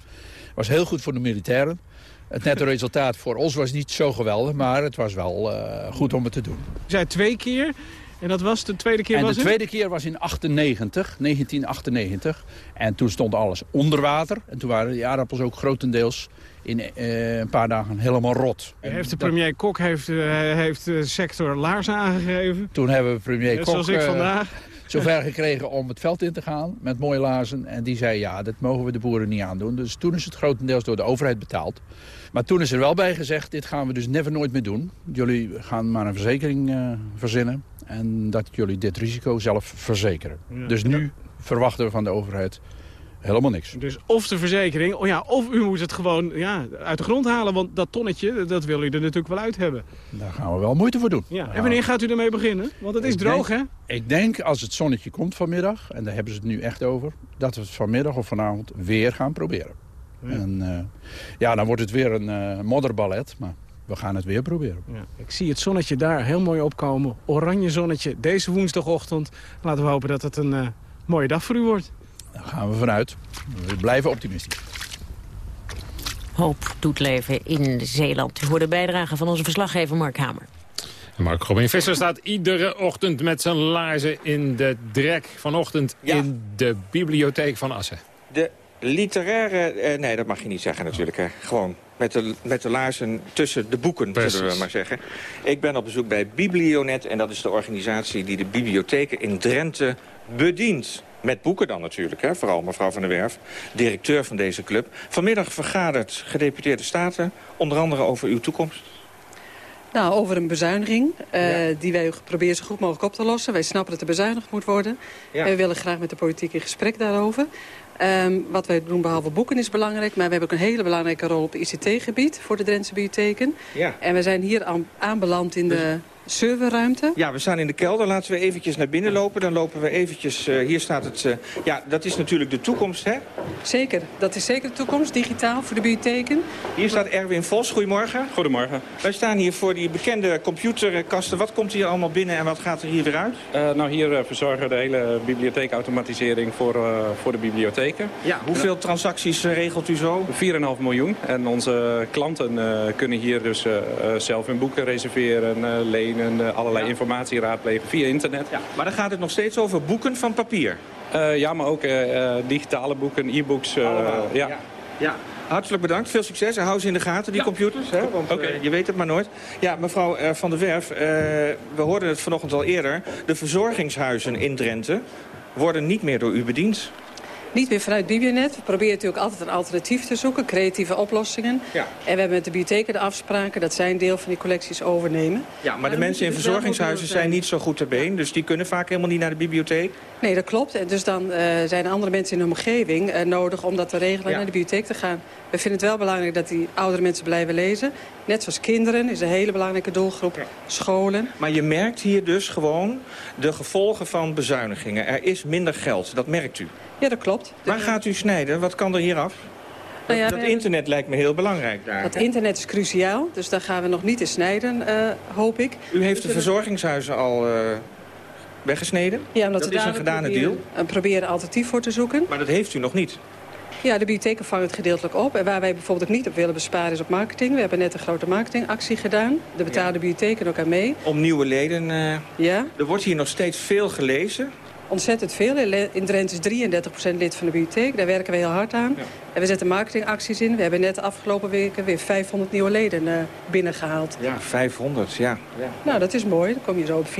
was heel goed voor de militairen. Het nette resultaat voor ons was niet zo geweldig, maar het was wel goed om het te doen. U zei twee keer. En dat was de tweede keer En was de het? tweede keer was in 98, 1998. En toen stond alles onder water. En toen waren die aardappels ook grotendeels in eh, een paar dagen helemaal rot. Heeft de premier Kok heeft, eh, heeft de sector laarzen aangegeven. Toen hebben we premier Net Kok zoals ik eh, vandaag. zover gekregen om het veld in te gaan met mooie laarzen. En die zei, ja, dat mogen we de boeren niet aandoen. Dus toen is het grotendeels door de overheid betaald. Maar toen is er wel bij gezegd, dit gaan we dus never nooit meer doen. Jullie gaan maar een verzekering eh, verzinnen. En dat jullie dit risico zelf verzekeren. Ja. Dus nu verwachten we van de overheid helemaal niks. Dus of de verzekering, oh ja, of u moet het gewoon ja, uit de grond halen. Want dat tonnetje, dat wil u er natuurlijk wel uit hebben. Daar gaan we wel moeite voor doen. Ja. En wanneer gaat u ermee beginnen? Want het is Ik droog, denk- hè? Ik denk als het zonnetje komt vanmiddag, en daar hebben ze het nu echt over... dat we het vanmiddag of vanavond weer gaan proberen. En eh, ja, dan wordt het weer een eh, modderballet, maar we gaan het weer proberen. Ja, ik zie het zonnetje daar heel mooi opkomen. Oranje zonnetje deze woensdagochtend. Laten we hopen dat het een eh, mooie dag voor u wordt. Daar gaan we vanuit. We blijven optimistisch. Hoop doet leven in Zeeland. U hoort de bijdrage van onze verslaggever Mark Hamer. Mark Robin Visser staat iedere ochtend met zijn laarzen in de drek. Vanochtend in de bibliotheek van Assen. De literaire... eh, nee, dat mag je niet zeggen natuurlijk. Hè. Gewoon met de, met de laarzen tussen de boeken, zullen we Precies. maar zeggen. Ik ben op bezoek bij Biblionet en dat is de organisatie die de bibliotheken in Drenthe bedient. Met boeken dan natuurlijk, hè? vooral mevrouw Van der Werf, directeur van deze club. Vanmiddag vergadert gedeputeerde staten, onder andere over uw toekomst. Nou, over een bezuiniging eh, die wij proberen zo goed mogelijk op te lossen. Wij snappen dat er bezuinigd moet worden. Ja. En we willen graag met de politiek in gesprek daarover. Ehm, wat wij doen behalve boeken is belangrijk. Maar we hebben ook een hele belangrijke rol op ICT-gebied voor de Drentse bibliotheken. Ja. En we zijn hier aan, aanbeland in de serverruimte. Ja, we staan in de kelder. Laten we eventjes naar binnen lopen. Dan lopen we eventjes... eh, hier staat het... eh, ja, dat is natuurlijk de toekomst, hè? Zeker, dat is zeker de toekomst, digitaal voor de bibliotheken. Hier staat Erwin Vos. Goedemorgen. Goedemorgen. Wij staan hier voor die bekende computerkasten. Wat komt hier allemaal binnen en wat gaat er hier weer uit? Eh, nou, hier eh, verzorgen we de hele bibliotheekautomatisering voor, eh, voor de bibliotheken. Ja, hoeveel transacties regelt u zo? 4,5 miljoen. En onze klanten eh, kunnen hier dus zelf hun boeken reserveren, eh, lenen, eh, allerlei informatie raadplegen via internet. Ja, maar dan gaat het nog steeds over boeken van papier. Eh, ja, maar ook eh, digitale boeken, e-books. eh, ja. ja. Ja, hartelijk bedankt. Veel succes. En hou ze in de gaten, die computers. Hè? Want je weet het maar nooit. Ja, mevrouw eh, Van der Werf, eh, we hoorden het vanochtend al eerder. De verzorgingshuizen in Drenthe worden niet meer door u bediend. Niet meer vanuit Bibionet. We proberen natuurlijk altijd een alternatief te zoeken, creatieve oplossingen. Ja. En we hebben met de bibliotheken de afspraken dat zij een deel van die collecties overnemen. Ja, maar de mensen in verzorgingshuizen zijn niet zo goed ter been. Dus die kunnen vaak helemaal niet naar de bibliotheek. Nee, dat klopt. En dus dan eh, zijn andere mensen in de omgeving eh, nodig om dat te regelen en naar de bibliotheek te gaan. We vinden het wel belangrijk dat die oudere mensen blijven lezen. Net zoals kinderen is een hele belangrijke doelgroep. Scholen. Maar je merkt hier dus gewoon de gevolgen van bezuinigingen. Er is minder geld, dat merkt u. Ja, dat klopt. Waar gaat u snijden? Wat kan er hier af? Nou ja, dat internet lijkt me heel belangrijk daar. Dat internet is cruciaal, dus daar gaan we nog niet in snijden, eh, hoop ik. U heeft de verzorgingshuizen al weggesneden? Ja, omdat dat is een gedane proberen, deal. eh, proberen een alternatief voor te zoeken. Maar dat heeft u nog niet. Ja, de bibliotheken vangen het gedeeltelijk op. En waar wij bijvoorbeeld ook niet op willen besparen is op marketing. We hebben net een grote marketingactie gedaan. De betaalde bibliotheken ook aan mee. Om nieuwe leden. eh, Ja. Er wordt hier nog steeds veel gelezen. Ontzettend veel. In Drenthe is 33% lid van de bibliotheek. Daar werken we heel hard aan. En we zetten marketingacties in. We hebben net de afgelopen weken weer 500 nieuwe leden eh, binnengehaald. Ja, 500, ja. Nou, dat is mooi. Dan kom je zo op 34%.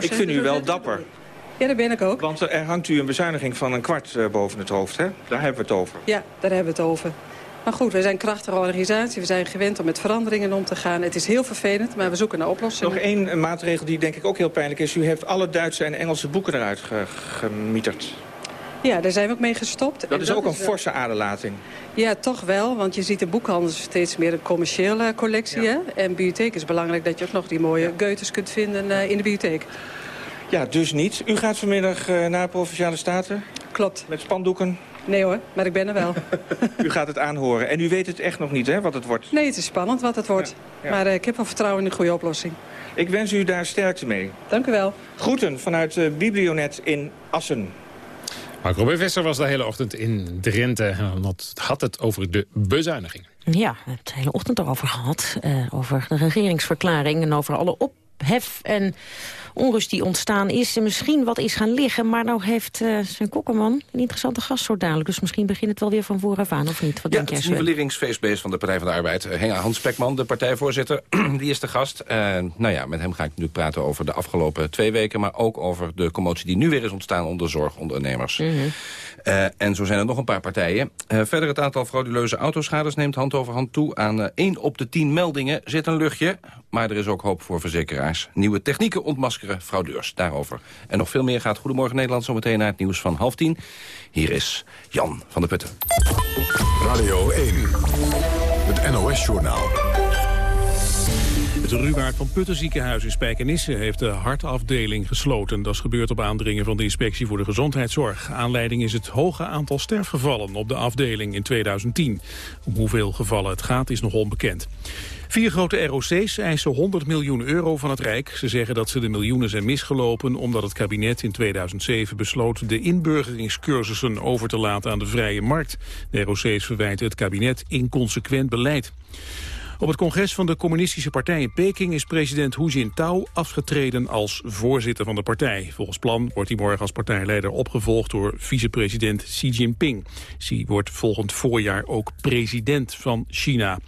Ik vind u wel dapper. Ja, dat ben ik ook. Want er hangt u een bezuiniging van een kwart eh, boven het hoofd, hè? Daar hebben we het over. Ja, daar hebben we het over. Maar goed, we zijn een krachtige organisatie. We zijn gewend om met veranderingen om te gaan. Het is heel vervelend, maar we zoeken naar oplossingen. Nog één eh, maatregel die denk ik ook heel pijnlijk is. U heeft alle Duitse en Engelse boeken eruit ge gemieterd. Ja, daar zijn we ook mee gestopt. Dat En is ook een wel- forse aderlating. Ja, toch wel. Want je ziet de boekhandel steeds meer een commerciële collectie. Hè? En bibliotheek is belangrijk dat je ook nog die mooie Goethes kunt vinden eh, in de bibliotheek. Ja, dus niet. U gaat vanmiddag eh, naar Provinciale Staten? Klopt. Met spandoeken? Nee hoor, maar ik ben er wel. U gaat het aanhoren. En u weet het echt nog niet, hè, wat het wordt. Nee, het is spannend wat het wordt. ja. Maar eh, ik heb wel vertrouwen in een goede oplossing. Ik wens u daar sterkte mee. Dank u wel. Groeten vanuit eh, Biblionet in Assen. Mark Robin Visser was de hele ochtend in Drenthe. En dat had het over de bezuiniging. Ja, we hebben het de hele ochtend erover gehad. eh, over de regeringsverklaring en over alle hef en onrust die ontstaan is... en misschien wat is gaan liggen. Maar nou heeft uh, zijn kokkerman een interessante gast zo dadelijk. Dus misschien begint het wel weer van vooraf aan, of niet? Wat ja, denk jij, het nivelleringsfeestbeest van de Partij van de Arbeid. Henga Hans Spekman, de partijvoorzitter, die is de gast. Uh, nou ja, met hem ga ik nu praten over de afgelopen twee weken... maar ook over de commotie die nu weer is ontstaan onder zorgondernemers. Mm -hmm. uh, en zo zijn er nog een paar partijen. verder het aantal frauduleuze autoschades neemt hand over hand toe. Aan 1 op de 10 meldingen zit een luchtje. Maar er is ook hoop voor verzekeraars. Nieuwe technieken ontmaskeren fraudeurs. Daarover. En nog veel meer gaat Goedemorgen Nederland zometeen naar het nieuws van half tien. Hier is Jan van der Putten. Radio 1. Het NOS-journaal. Het Ruwaard van Putten ziekenhuis in Spijkenisse heeft de hartafdeling gesloten. Dat is gebeurd op aandringen van de Inspectie voor de Gezondheidszorg. Aanleiding is het hoge aantal sterfgevallen op de afdeling in 2010. Om hoeveel gevallen het gaat is nog onbekend. Vier grote ROC's eisen 100 miljoen euro van het Rijk. Ze zeggen dat ze de miljoenen zijn misgelopen omdat het kabinet in 2007 besloot de inburgeringscursussen over te laten aan de vrije markt. De ROC's verwijten het kabinet inconsequent beleid. Op het congres van de communistische partij in Peking is president Hu Jintao afgetreden als voorzitter van de partij. Volgens plan wordt hij morgen als partijleider opgevolgd door vicepresident Xi Jinping. Xi wordt volgend voorjaar ook president van China.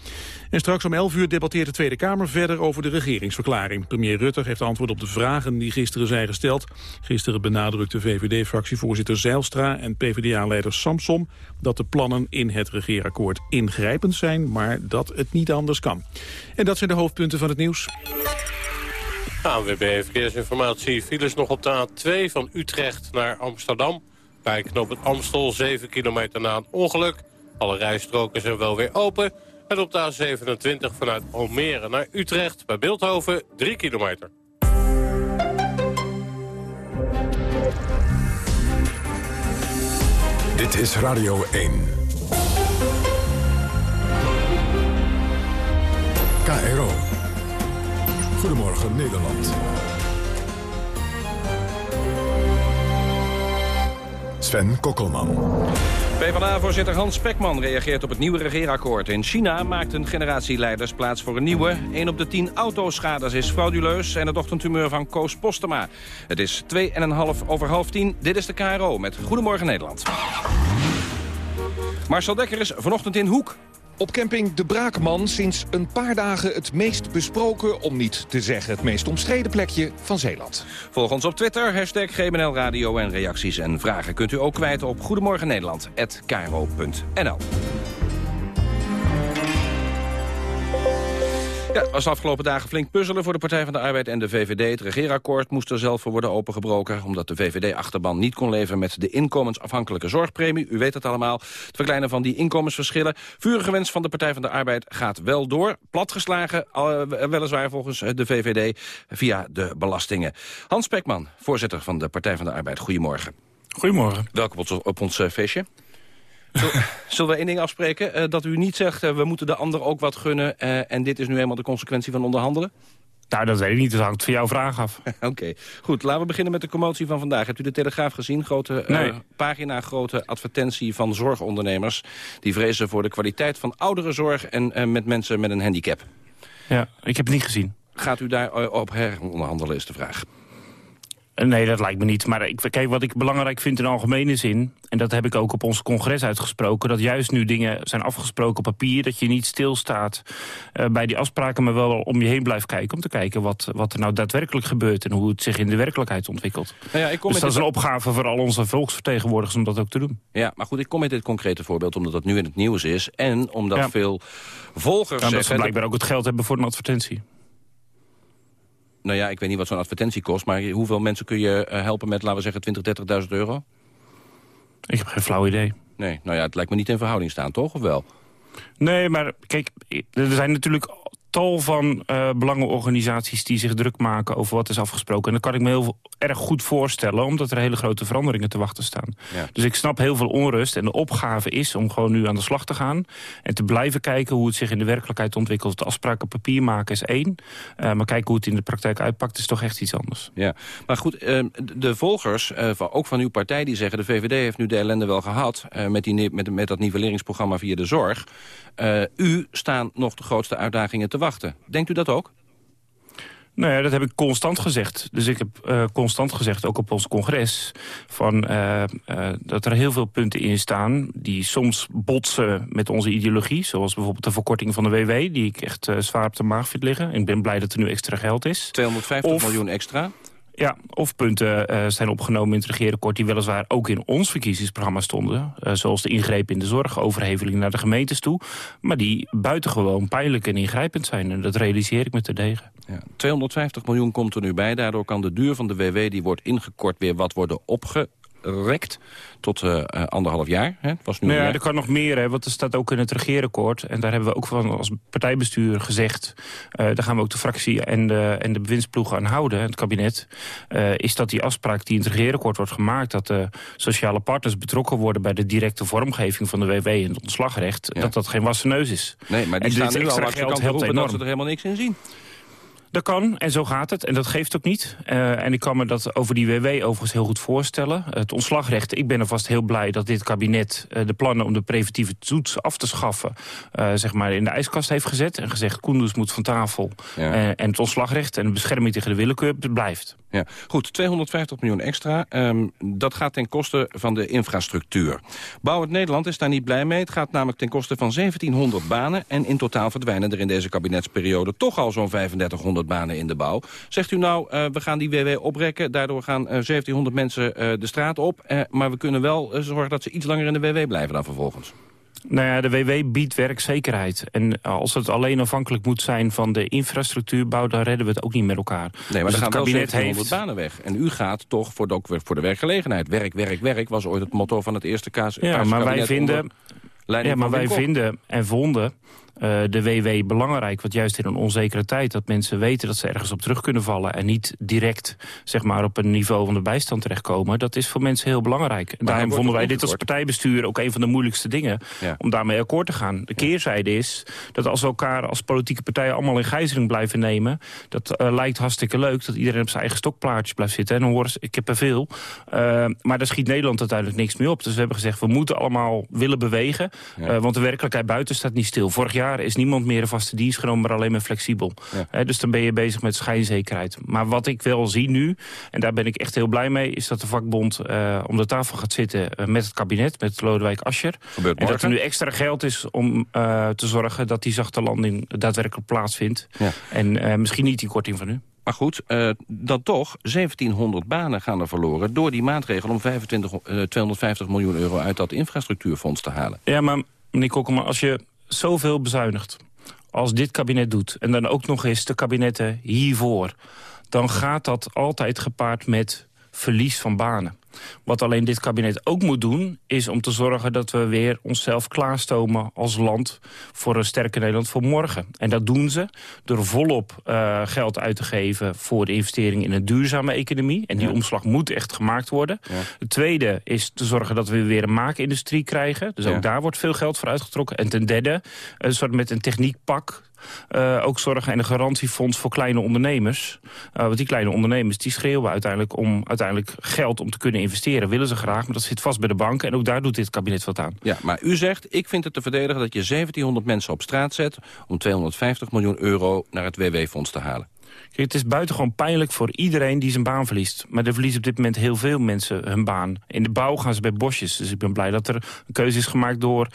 En straks om 11 uur debatteert de Tweede Kamer verder over de regeringsverklaring. Premier Rutte heeft antwoord op de vragen die gisteren zijn gesteld. Gisteren benadrukte VVD-fractievoorzitter Zeilstra en PvdA-leider Samsom... dat de plannen in het regeerakkoord ingrijpend zijn, maar dat het niet anders kan. En dat zijn de hoofdpunten van het nieuws. ANWB Verkeersinformatie. Files nog op de A2 van Utrecht naar Amsterdam. Bij het Amstel, 7 kilometer na een ongeluk. Alle rijstroken zijn wel weer open... En op de A27 vanuit Almere naar Utrecht bij Beeldhoven 3 kilometer. Dit is Radio 1. KRO. Goedemorgen Nederland. Sven Kokkelman. PvdA-voorzitter Hans Spekman reageert op het nieuwe regeerakkoord. In China maakt een generatie leiders plaats voor een nieuwe. 1 op de 10 autoschades is frauduleus en het ochtendtumeur van Koos Postema. Het is 2,5 over half 10. Dit is de KRO met Goedemorgen Nederland. Marcel Dekker is vanochtend in Hoek. Op camping De Braakman sinds een paar dagen het meest besproken... om niet te zeggen het meest omstreden plekje van Zeeland. Volg ons op Twitter, hashtag GMNL Radio en reacties en vragen kunt u ook kwijt op Goedemorgen Nederland@kro.nl. Ja, was de afgelopen dagen flink puzzelen voor de Partij van de Arbeid en de VVD. Het regeerakkoord moest er zelf voor worden opengebroken... omdat de VVD-achterban niet kon leven met de inkomensafhankelijke zorgpremie. U weet het allemaal. Het verkleinen van die inkomensverschillen. Vurige wens van de Partij van de Arbeid gaat wel door. Platgeslagen, weliswaar volgens de VVD, via de belastingen. Hans Pekman, voorzitter van de Partij van de Arbeid. Goedemorgen. Goedemorgen. Welkom op ons feestje. Zullen we één ding afspreken? Uh, dat u niet zegt, uh, we moeten de ander ook wat gunnen... Uh, en dit is nu eenmaal de consequentie van onderhandelen? Nou, dat weet ik niet. Dat hangt van jouw vraag af. Oké. Okay. Goed, laten we beginnen met de commotie van vandaag. Hebt u de Telegraaf gezien? Grote nee. pagina, grote advertentie van zorgondernemers... die vrezen voor de kwaliteit van ouderenzorg en met mensen met een handicap. Ja, ik heb het niet gezien. Gaat u daar op heronderhandelen, is de vraag. Nee, dat lijkt me niet. Maar ik, kijk, wat ik belangrijk vind in algemene zin... en dat heb ik ook op ons congres uitgesproken... dat juist nu dingen zijn afgesproken op papier... dat je niet stilstaat uh, bij die afspraken... maar wel om je heen blijft kijken... om te kijken wat, wat er nou daadwerkelijk gebeurt... en hoe het zich in de werkelijkheid ontwikkelt. Nou ja, ik kom dus dat is een opgave voor al onze volksvertegenwoordigers... om dat ook te doen. Ja, maar goed, ik kom met dit concrete voorbeeld... omdat dat nu in het nieuws is... en omdat ja. veel volgers... En dat ze blijkbaar ook het geld hebben voor een advertentie. Nou ja, ik weet niet wat zo'n advertentie kost... maar hoeveel mensen kun je helpen met, laten we zeggen, 20.000, 30.000 euro? Ik heb geen flauw idee. Nee, nou ja, het lijkt me niet in verhouding staan, toch? Of wel? Nee, maar kijk, er zijn natuurlijk tal van uh, belangenorganisaties die zich druk maken over wat is afgesproken. En dat kan ik me heel erg goed voorstellen, omdat er hele grote veranderingen te wachten staan. Ja. Dus ik snap heel veel onrust en de opgave is om gewoon nu aan de slag te gaan en te blijven kijken hoe het zich in de werkelijkheid ontwikkelt. De afspraken op papier maken is één, uh, maar kijken hoe het in de praktijk uitpakt is toch echt iets anders. Ja, maar goed, uh, de volgers, ook van uw partij, die zeggen de VVD heeft nu de ellende wel gehad met, die, met, met dat nivelleringsprogramma via de zorg. u staan nog de grootste uitdagingen te wachten. Denkt u dat ook? Nou ja, dat heb ik constant gezegd. Dus ik heb uh, constant gezegd, ook op ons congres... Van, uh, uh, dat er heel veel punten in staan die soms botsen met onze ideologie. Zoals bijvoorbeeld de verkorting van de WW... die ik echt zwaar op de maag vind liggen. Ik ben blij dat er nu extra geld is. 250 miljoen extra? Ja, of punten uh, zijn opgenomen in het regeerakkoord... die weliswaar ook in ons verkiezingsprogramma stonden. Uh, zoals de ingreep in de zorg, overheveling naar de gemeentes toe. Maar die buitengewoon pijnlijk en ingrijpend zijn. En dat realiseer ik me te degen. Ja, 250 miljoen komt er nu bij. Daardoor kan de duur van de WW, die wordt ingekort, weer wat worden opge rekt tot uh, anderhalf jaar. Hè? Was nu nou ja, er kan nog meer, hè, want er staat ook in het regeerakkoord... en daar hebben we ook van als partijbestuur gezegd... Uh, daar gaan we ook de fractie en de, en de bewindsploegen aan houden, het kabinet... Uh, is dat die afspraak die in het regeerakkoord wordt gemaakt... dat de sociale partners betrokken worden bij de directe vormgeving van de WW... en het ontslagrecht, ja. dat dat geen wassen neus is. Nee, maar die en staan nu al langs de kant roepen dat ze er helemaal niks in zien. Dat kan, en zo gaat het. En dat geeft ook niet. Uh, en ik kan me dat over die WW overigens heel goed voorstellen. Het ontslagrecht, ik ben er vast heel blij dat dit kabinet... Uh, de plannen om de preventieve toets af te schaffen... Uh, zeg maar in de ijskast heeft gezet. En gezegd, Koenders moet van tafel. Ja. en het ontslagrecht en de bescherming tegen de willekeur blijft. Ja, goed, 250 miljoen extra. Um, dat gaat ten koste van de infrastructuur. Bouw het Nederland is daar niet blij mee. Het gaat namelijk ten koste van 1700 banen. En in totaal verdwijnen er in deze kabinetsperiode... toch al zo'n 3500 banen in de bouw. Zegt u nou, uh, we gaan die WW oprekken. Daardoor gaan uh, 1700 mensen uh, de straat op. Maar we kunnen wel zorgen dat ze iets langer in de WW blijven dan vervolgens. Nou ja, de WW biedt werkzekerheid. En als het alleen afhankelijk moet zijn van de infrastructuurbouw... dan redden we het ook niet met elkaar. Nee, maar dus gaan kabinet heeft banen weg. En u gaat toch voor de, voor de werkgelegenheid. Werk, werk, werk was ooit het motto van het eerste kaas. Ja, maar wij vinden... Ja, maar wij vinden en vonden uh, de WW belangrijk. Want juist in een onzekere tijd dat mensen weten dat ze ergens op terug kunnen vallen... en niet direct zeg maar, op een niveau van de bijstand terechtkomen... dat is voor mensen heel belangrijk. En daarom vonden wij dit als partijbestuur ook een van de moeilijkste dingen... Ja. om daarmee akkoord te gaan. De keerzijde is dat als we elkaar als politieke partijen... allemaal in gijzeling blijven nemen... dat uh, lijkt hartstikke leuk dat iedereen op zijn eigen stokplaatjes blijft zitten. En dan horen ze, ik heb er veel. Uh, maar daar schiet Nederland uiteindelijk niks meer op. Dus we hebben gezegd, we moeten allemaal willen bewegen. Ja. want de werkelijkheid buiten staat niet stil. Vorig jaar is niemand meer een vaste dienst genomen, maar alleen maar flexibel. Ja. dus dan ben je bezig met schijnzekerheid. Maar wat ik wel zie nu, en daar ben ik echt heel blij mee... is dat de vakbond uh, om de tafel gaat zitten uh, met het kabinet, met Lodewijk Asscher. Gebeurt en dat er nu extra geld is om uh, te zorgen dat die zachte landing daadwerkelijk plaatsvindt. Ja. En misschien niet die korting van nu. Maar goed, uh, dan toch, 1700 banen gaan er verloren... door die maatregel om 25, uh, 250 miljoen euro uit dat infrastructuurfonds te halen. Ja, maar meneer Kokkelman, als je zoveel bezuinigt als dit kabinet doet... en dan ook nog eens de kabinetten hiervoor... dan gaat dat altijd gepaard met verlies van banen. Wat alleen dit kabinet ook moet doen... is om te zorgen dat we weer onszelf klaarstomen als land... voor een sterke Nederland voor morgen. En dat doen ze door volop uh, geld uit te geven... voor de investering in een duurzame economie. En die ja. omslag moet echt gemaakt worden. Ja. Het tweede is te zorgen dat we weer een maakindustrie krijgen. Dus ook ja. daar wordt veel geld voor uitgetrokken. En ten derde, een soort met een techniekpak uh, ook zorgen en een garantiefonds voor kleine ondernemers. Uh, want die kleine ondernemers die schreeuwen uiteindelijk om uiteindelijk geld om te kunnen investeren. Willen ze graag, maar dat zit vast bij de banken. En ook daar doet dit kabinet wat aan. Ja, maar u zegt, ik vind het te verdedigen dat je 1700 mensen op straat zet... om 250 miljoen euro naar het WW-fonds te halen. Kijk, het is buitengewoon pijnlijk voor iedereen die zijn baan verliest. Maar er verliezen op dit moment heel veel mensen hun baan. In de bouw gaan ze bij bosjes. Dus ik ben blij dat er een keuze is gemaakt door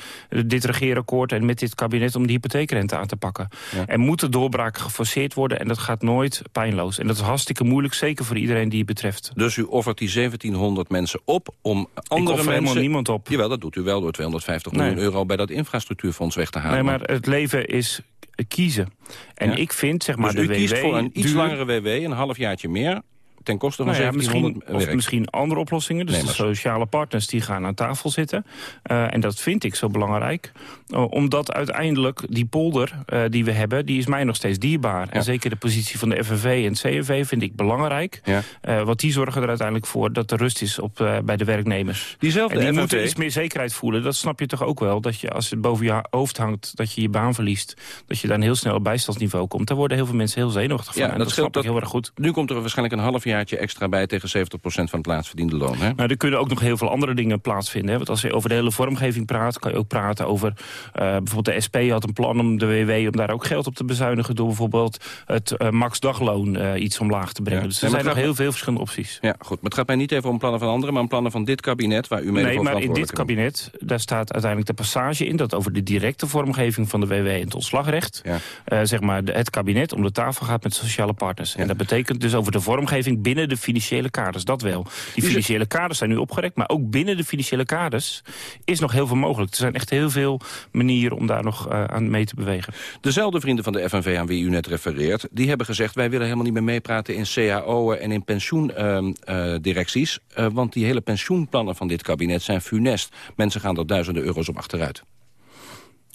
dit regeerakkoord... en met dit kabinet om de hypotheekrente aan te pakken. Ja. Er moeten doorbraken geforceerd worden en dat gaat nooit pijnloos. En dat is hartstikke moeilijk, zeker voor iedereen die het betreft. Dus u offert die 1700 mensen op om andere ik mensen... helemaal niemand op. Jawel, dat doet u wel door 250 nee. miljoen euro bij dat infrastructuurfonds weg te halen. Nee, maar het leven is kiezen. En ja. ik vind, zeg maar, dus de u kiest voor een iets duur... langere WW, een halfjaartje meer ten koste van nou ja, 1700 misschien, Of misschien andere oplossingen. Dus de sociale partners die gaan aan tafel zitten. Uh, en dat vind ik zo belangrijk. Uh, omdat uiteindelijk die polder uh, die we hebben... die is mij nog steeds dierbaar. Ja. En zeker de positie van de FNV en het CNV vind ik belangrijk. Ja. want die zorgen er uiteindelijk voor dat er rust is op, bij de werknemers. Diezelfde en die FNV... moeten iets meer zekerheid voelen. Dat snap je toch ook wel. Dat je als het boven je hoofd hangt dat je je baan verliest... dat je dan heel snel op bijstandsniveau komt. Daar worden heel veel mensen heel zenuwachtig van. Ja, en dat, dat snap dat, ik heel erg goed. Nu komt er waarschijnlijk een half jaar jaartje extra bij tegen 70% van het laatst verdiende loon. Hè? Maar er kunnen ook nog heel veel andere dingen plaatsvinden. Hè? Want als je over de hele vormgeving praat, kan je ook praten over... Uh, bijvoorbeeld de SP had een plan om de WW om daar ook geld op te bezuinigen... door bijvoorbeeld het uh, max dagloon uh, iets omlaag te brengen. Dus er zijn nog heel veel verschillende opties. Ja, goed. Maar het gaat mij niet even om plannen van anderen... maar om plannen van dit kabinet waar u mee Nee, maar in dit kabinet, daar staat uiteindelijk de passage in... dat over de directe vormgeving van de WW en het ontslagrecht... Ja. zeg maar het kabinet om de tafel gaat met sociale partners. Ja. En dat betekent dus over de vormgeving binnen de financiële kaders. Dat wel. Die financiële kaders zijn nu opgerekt, maar ook binnen de financiële kaders is nog heel veel mogelijk. Er zijn echt heel veel manieren om daar nog uh, aan mee te bewegen. Dezelfde vrienden van de FNV aan wie u net refereert, die hebben gezegd wij willen helemaal niet meer meepraten in cao'en en in pensioendirecties, uh, uh, want die hele pensioenplannen van dit kabinet zijn funest. Mensen gaan er duizenden euro's op achteruit.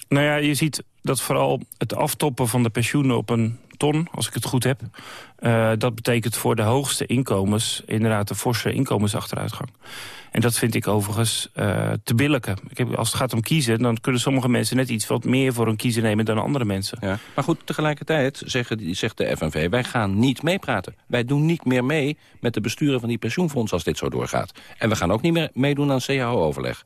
Nou ja, je ziet dat vooral het aftoppen van de pensioenen op een ton, als ik het goed heb. Uh, dat betekent voor de hoogste inkomens inderdaad een forse inkomensachteruitgang. En dat vind ik overigens uh, te billijken. Ik heb, als het gaat om kiezen, dan kunnen sommige mensen net iets wat meer voor een kiezen nemen dan andere mensen. Maar goed, tegelijkertijd zeggen, zegt de FNV, wij gaan niet meepraten. Wij doen niet meer mee met de besturen van die pensioenfonds als dit zo doorgaat. En we gaan ook niet meer meedoen aan CAO-overleg.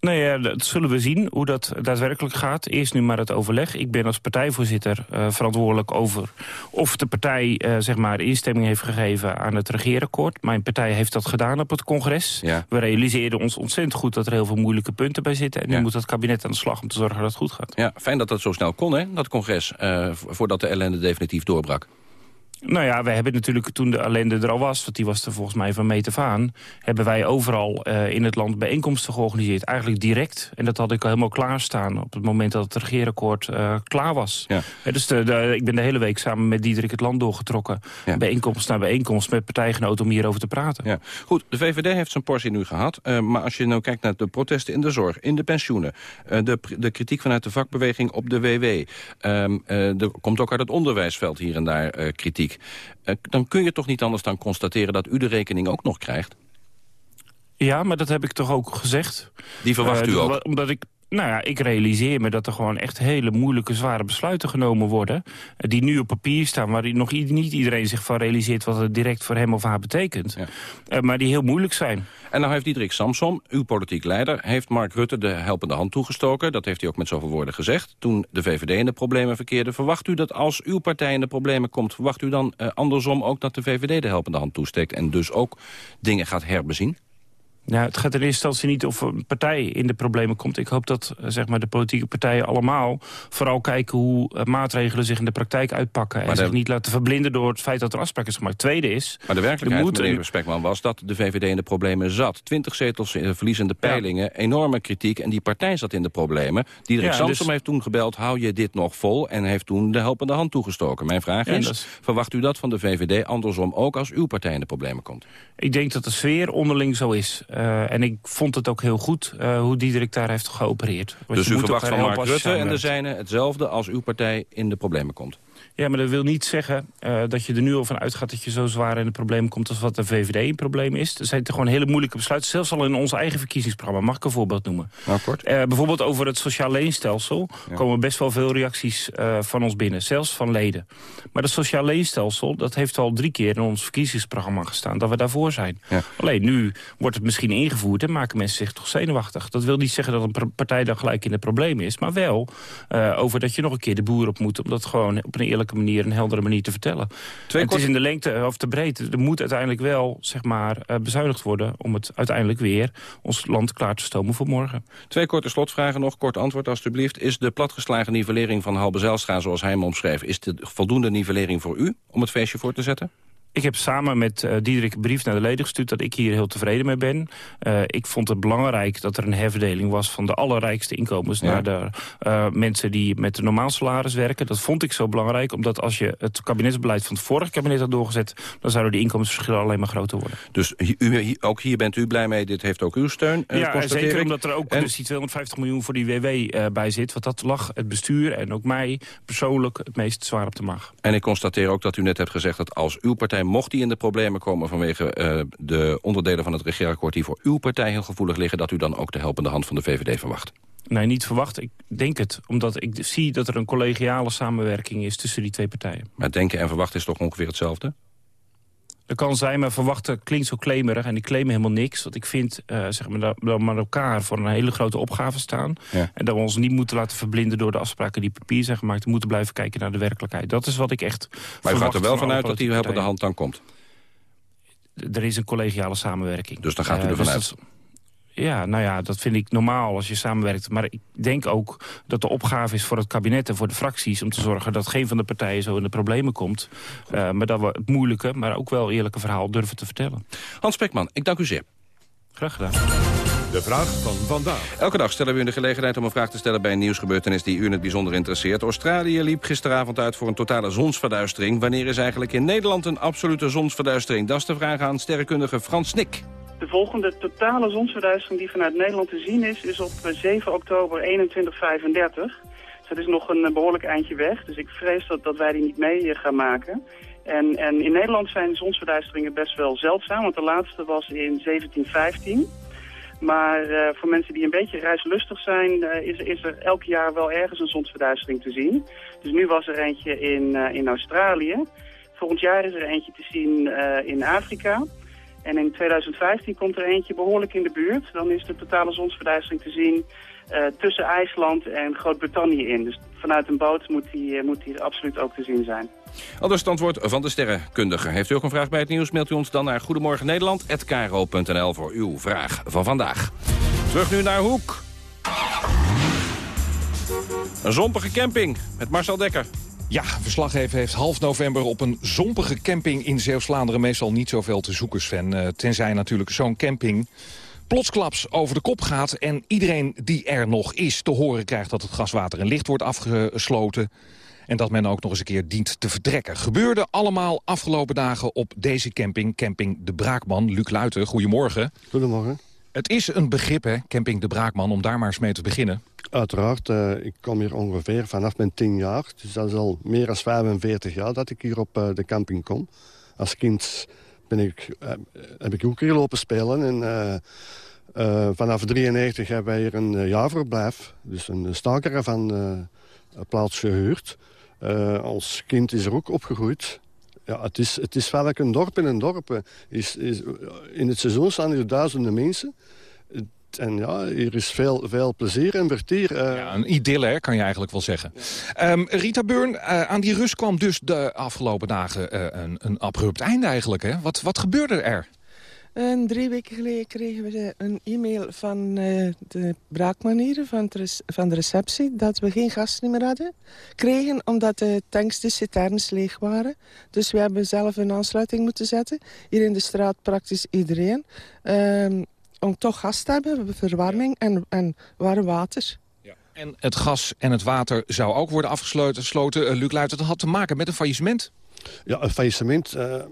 Nou ja, dat zullen we zien hoe dat daadwerkelijk gaat. Eerst nu maar het overleg. Ik ben als partijvoorzitter uh, verantwoordelijk over of de partij uh, zeg maar instemming heeft gegeven aan het regeerakkoord. Mijn partij heeft dat gedaan op het congres. Ja. We realiseerden ons ontzettend goed dat er heel veel moeilijke punten bij zitten. En nu ja. moet het kabinet aan de slag om te zorgen dat het goed gaat. Ja, fijn dat dat zo snel kon, hè, dat congres, uh, voordat de ellende definitief doorbrak. Nou ja, we hebben natuurlijk toen de ellende er al was... want die was er volgens mij van meet af aan... hebben wij overal uh, in het land bijeenkomsten georganiseerd. Eigenlijk direct. En dat had ik al helemaal klaarstaan... op het moment dat het regeerakkoord uh, klaar was. Ja. Uh, dus de, de, ik ben de hele week samen met Diederik het land doorgetrokken. Ja. Bijeenkomst na bijeenkomst met partijgenoten om hierover te praten. Ja. Goed, de VVD heeft zijn portie nu gehad. Maar als je nou kijkt naar de protesten in de zorg, in de pensioenen... De, de kritiek vanuit de vakbeweging op de WW... Er komt ook uit het onderwijsveld hier en daar kritiek. Uh, dan kun je toch niet anders dan constateren dat u de rekening ook nog krijgt? Ja, maar dat heb ik toch ook gezegd. Die verwacht uh, u ook? Omdat ik nou ja, ik realiseer me dat er gewoon echt hele moeilijke, zware besluiten genomen worden. Die nu op papier staan, waar nog niet iedereen zich van realiseert wat het direct voor hem of haar betekent. Ja. Uh, maar die heel moeilijk zijn. En nou heeft Diederik Samsom, uw politiek leider, heeft Mark Rutte de helpende hand toegestoken. Dat heeft hij ook met zoveel woorden gezegd. Toen de VVD in de problemen verkeerde, verwacht u dat als uw partij in de problemen komt, verwacht u dan uh, andersom ook dat de VVD de helpende hand toesteekt en dus ook dingen gaat herbezien? Ja, het gaat in eerste instantie niet of een partij in de problemen komt. Ik hoop dat zeg maar, de politieke partijen allemaal vooral kijken hoe uh, maatregelen zich in de praktijk uitpakken. Maar en de... zich niet laten verblinden door het feit dat er afspraken is gemaakt. Tweede is... Maar de werkelijkheid, moet... meneer Spekman, was dat de VVD in de problemen zat. Twintig zetels in verliezende peilingen, ja. enorme kritiek. En die partij zat in de problemen. Diederik ja, Samsom dus... heeft toen gebeld, hou je dit nog vol? En heeft toen de helpende hand toegestoken. Mijn vraag ja, is, is, verwacht u dat van de VVD andersom ook als uw partij in de problemen komt? Ik denk dat de sfeer onderling zo is. Uh, en ik vond het ook heel goed uh, hoe Diederik daar heeft geopereerd. Want dus u verwacht van Mark Rutte en de zijne hetzelfde als uw partij in de problemen komt? Ja, maar dat wil niet zeggen uh, dat je er nu al van uitgaat... dat je zo zwaar in de problemen komt als wat de VVD een probleem is. Er zijn gewoon hele moeilijke besluiten. Zelfs al in ons eigen verkiezingsprogramma. Mag ik een voorbeeld noemen? Nou, kort. Uh, bijvoorbeeld over het sociaal leenstelsel... Ja. komen best wel veel reacties uh, van ons binnen. Zelfs van leden. Maar het sociaal leenstelsel, dat heeft al drie keer in ons verkiezingsprogramma gestaan. Dat we daarvoor zijn. Ja. Alleen nu wordt het misschien ingevoerd... en maken mensen zich toch zenuwachtig. Dat wil niet zeggen dat een partij dan gelijk in de problemen is. Maar wel over dat je nog een keer de boer op moet. Om dat gewoon op een eerlijke manier een heldere manier te vertellen. Twee het is in de lengte of de breedte. Er moet uiteindelijk wel zeg maar, uh, bezuinigd worden... om het uiteindelijk weer ons land klaar te stomen voor morgen. Twee korte slotvragen nog. Kort antwoord alstublieft. Is de platgeslagen nivellering van Halbe Zijlstra, zoals hij hem omschreef... is de voldoende nivellering voor u om het feestje voor te zetten? Ik heb samen met uh, Diederik een brief naar de leden gestuurd... dat ik hier heel tevreden mee ben. Uh, ik vond het belangrijk dat er een herverdeling was... van de allerrijkste inkomens ja. naar de uh, mensen die met een normaal salaris werken. Dat vond ik zo belangrijk, omdat als je het kabinetsbeleid... van het vorige kabinet had doorgezet... dan zouden die inkomensverschillen alleen maar groter worden. Dus u, ook hier bent u blij mee, dit heeft ook uw steun? ja, zeker omdat er ook en... dus die 250 miljoen voor die WW bij zit. Want dat lag het bestuur en ook mij persoonlijk het meest zwaar op de maag. En ik constateer ook dat u net hebt gezegd dat als uw partij mocht die in de problemen komen vanwege uh, de onderdelen van het regeerakkoord... die voor uw partij heel gevoelig liggen... dat u dan ook de helpende hand van de VVD verwacht? Nee, niet verwacht. Ik denk het. Omdat ik zie dat er een collegiale samenwerking is tussen die twee partijen. Maar denken en verwachten is toch ongeveer hetzelfde? Dat kan zijn, maar verwachten klinkt zo claimerig. En ik claim helemaal niks. Want ik vind uh, zeg maar, dat we met elkaar voor een hele grote opgave staan. Ja. En dat we ons niet moeten laten verblinden door de afspraken die papier zijn gemaakt. We moeten blijven kijken naar de werkelijkheid. Dat is wat ik echt Maar u gaat er wel vanuit dat die helpende hand dan komt? Er is een collegiale samenwerking. Dus dan gaat u ervan uh, dus uit? Ja, nou ja, dat vind ik normaal als je samenwerkt. Maar ik denk ook dat de opgave is voor het kabinet en voor de fracties... om te zorgen dat geen van de partijen zo in de problemen komt. Uh, maar dat we het moeilijke, maar ook wel eerlijke verhaal durven te vertellen. Hans Pekman, ik dank u zeer. Graag gedaan. De vraag van vandaag. Elke dag stellen we u de gelegenheid om een vraag te stellen... bij een nieuwsgebeurtenis die u in het bijzonder interesseert. Australië liep gisteravond uit voor een totale zonsverduistering. Wanneer is eigenlijk in Nederland een absolute zonsverduistering? Dat is de vraag aan sterrenkundige Frans Snik. De volgende totale zonsverduistering die vanuit Nederland te zien is, is op 7 oktober 2135. Dus dat is nog een behoorlijk eindje weg, dus ik vrees dat, dat wij die niet mee gaan maken. En, en in Nederland zijn zonsverduisteringen best wel zeldzaam, want de laatste was in 1715. Maar voor mensen die een beetje reislustig zijn, is, is, er elk jaar wel ergens een zonsverduistering te zien. Dus nu was er eentje in, in Australië. Volgend jaar is er eentje te zien in Afrika. En in 2015 komt er eentje behoorlijk in de buurt. Dan is de totale zonsverduistering te zien uh, tussen IJsland en Groot-Brittannië in. Dus vanuit een boot moet die, uh, moet die absoluut ook te zien zijn. Anders het antwoord van de sterrenkundige. Heeft u ook een vraag bij het nieuws, mailt u ons dan naar Goedemorgen Nederland@kro.nl voor uw vraag van vandaag. Terug nu naar Hoek. Een zompige camping met Marcel Dekker. Ja, verslaggever heeft half november op een zompige camping in Zeeuws-Vlaanderen... meestal niet zoveel te zoeken, Sven. Uh, tenzij natuurlijk zo'n camping plotsklaps over de kop gaat... en iedereen die er nog is te horen krijgt dat het gaswater en licht wordt afgesloten... en dat men ook nog eens een keer dient te vertrekken. Gebeurde allemaal afgelopen dagen op deze camping, camping De Braakman. Luc Luiten, goedemorgen. Goedemorgen. Het is een begrip, hè, camping De Braakman, om daar maar eens mee te beginnen. Uiteraard, uh, ik kom hier ongeveer vanaf mijn tien jaar. Dus dat is al meer dan 45 jaar dat ik hier op uh, de camping kom. Als kind ben ik, uh, heb ik ook hier lopen spelen. En vanaf 93 hebben wij hier een jaarverblijf. Dus een staalcaravan plaats gehuurd. als kind is er ook opgegroeid. Ja, het is, het is een dorp in een dorp. Is, is, in het seizoen staan hier duizenden mensen. En ja, hier is veel, veel plezier en vertier. Uh... Ja, een idylle, kan je eigenlijk wel zeggen. Ja. Um, Rita Burn, uh, aan die rust kwam dus de afgelopen dagen uh, een, een abrupt einde eigenlijk. Hè? Wat, wat gebeurde er? En drie weken geleden kregen we een e-mail van de braakmanieren van, van de receptie... dat we geen gas meer hadden. Kregen omdat de tanks, de citernes leeg waren. Dus we hebben zelf een aansluiting moeten zetten. Hier in de straat praktisch iedereen. Um, om toch gas te hebben, verwarming en, en warm water. Ja. En het gas en het water zou ook worden afgesloten. Uh, Luc Luijten, dat had te maken met een faillissement. Ja, een faillissement... Uh,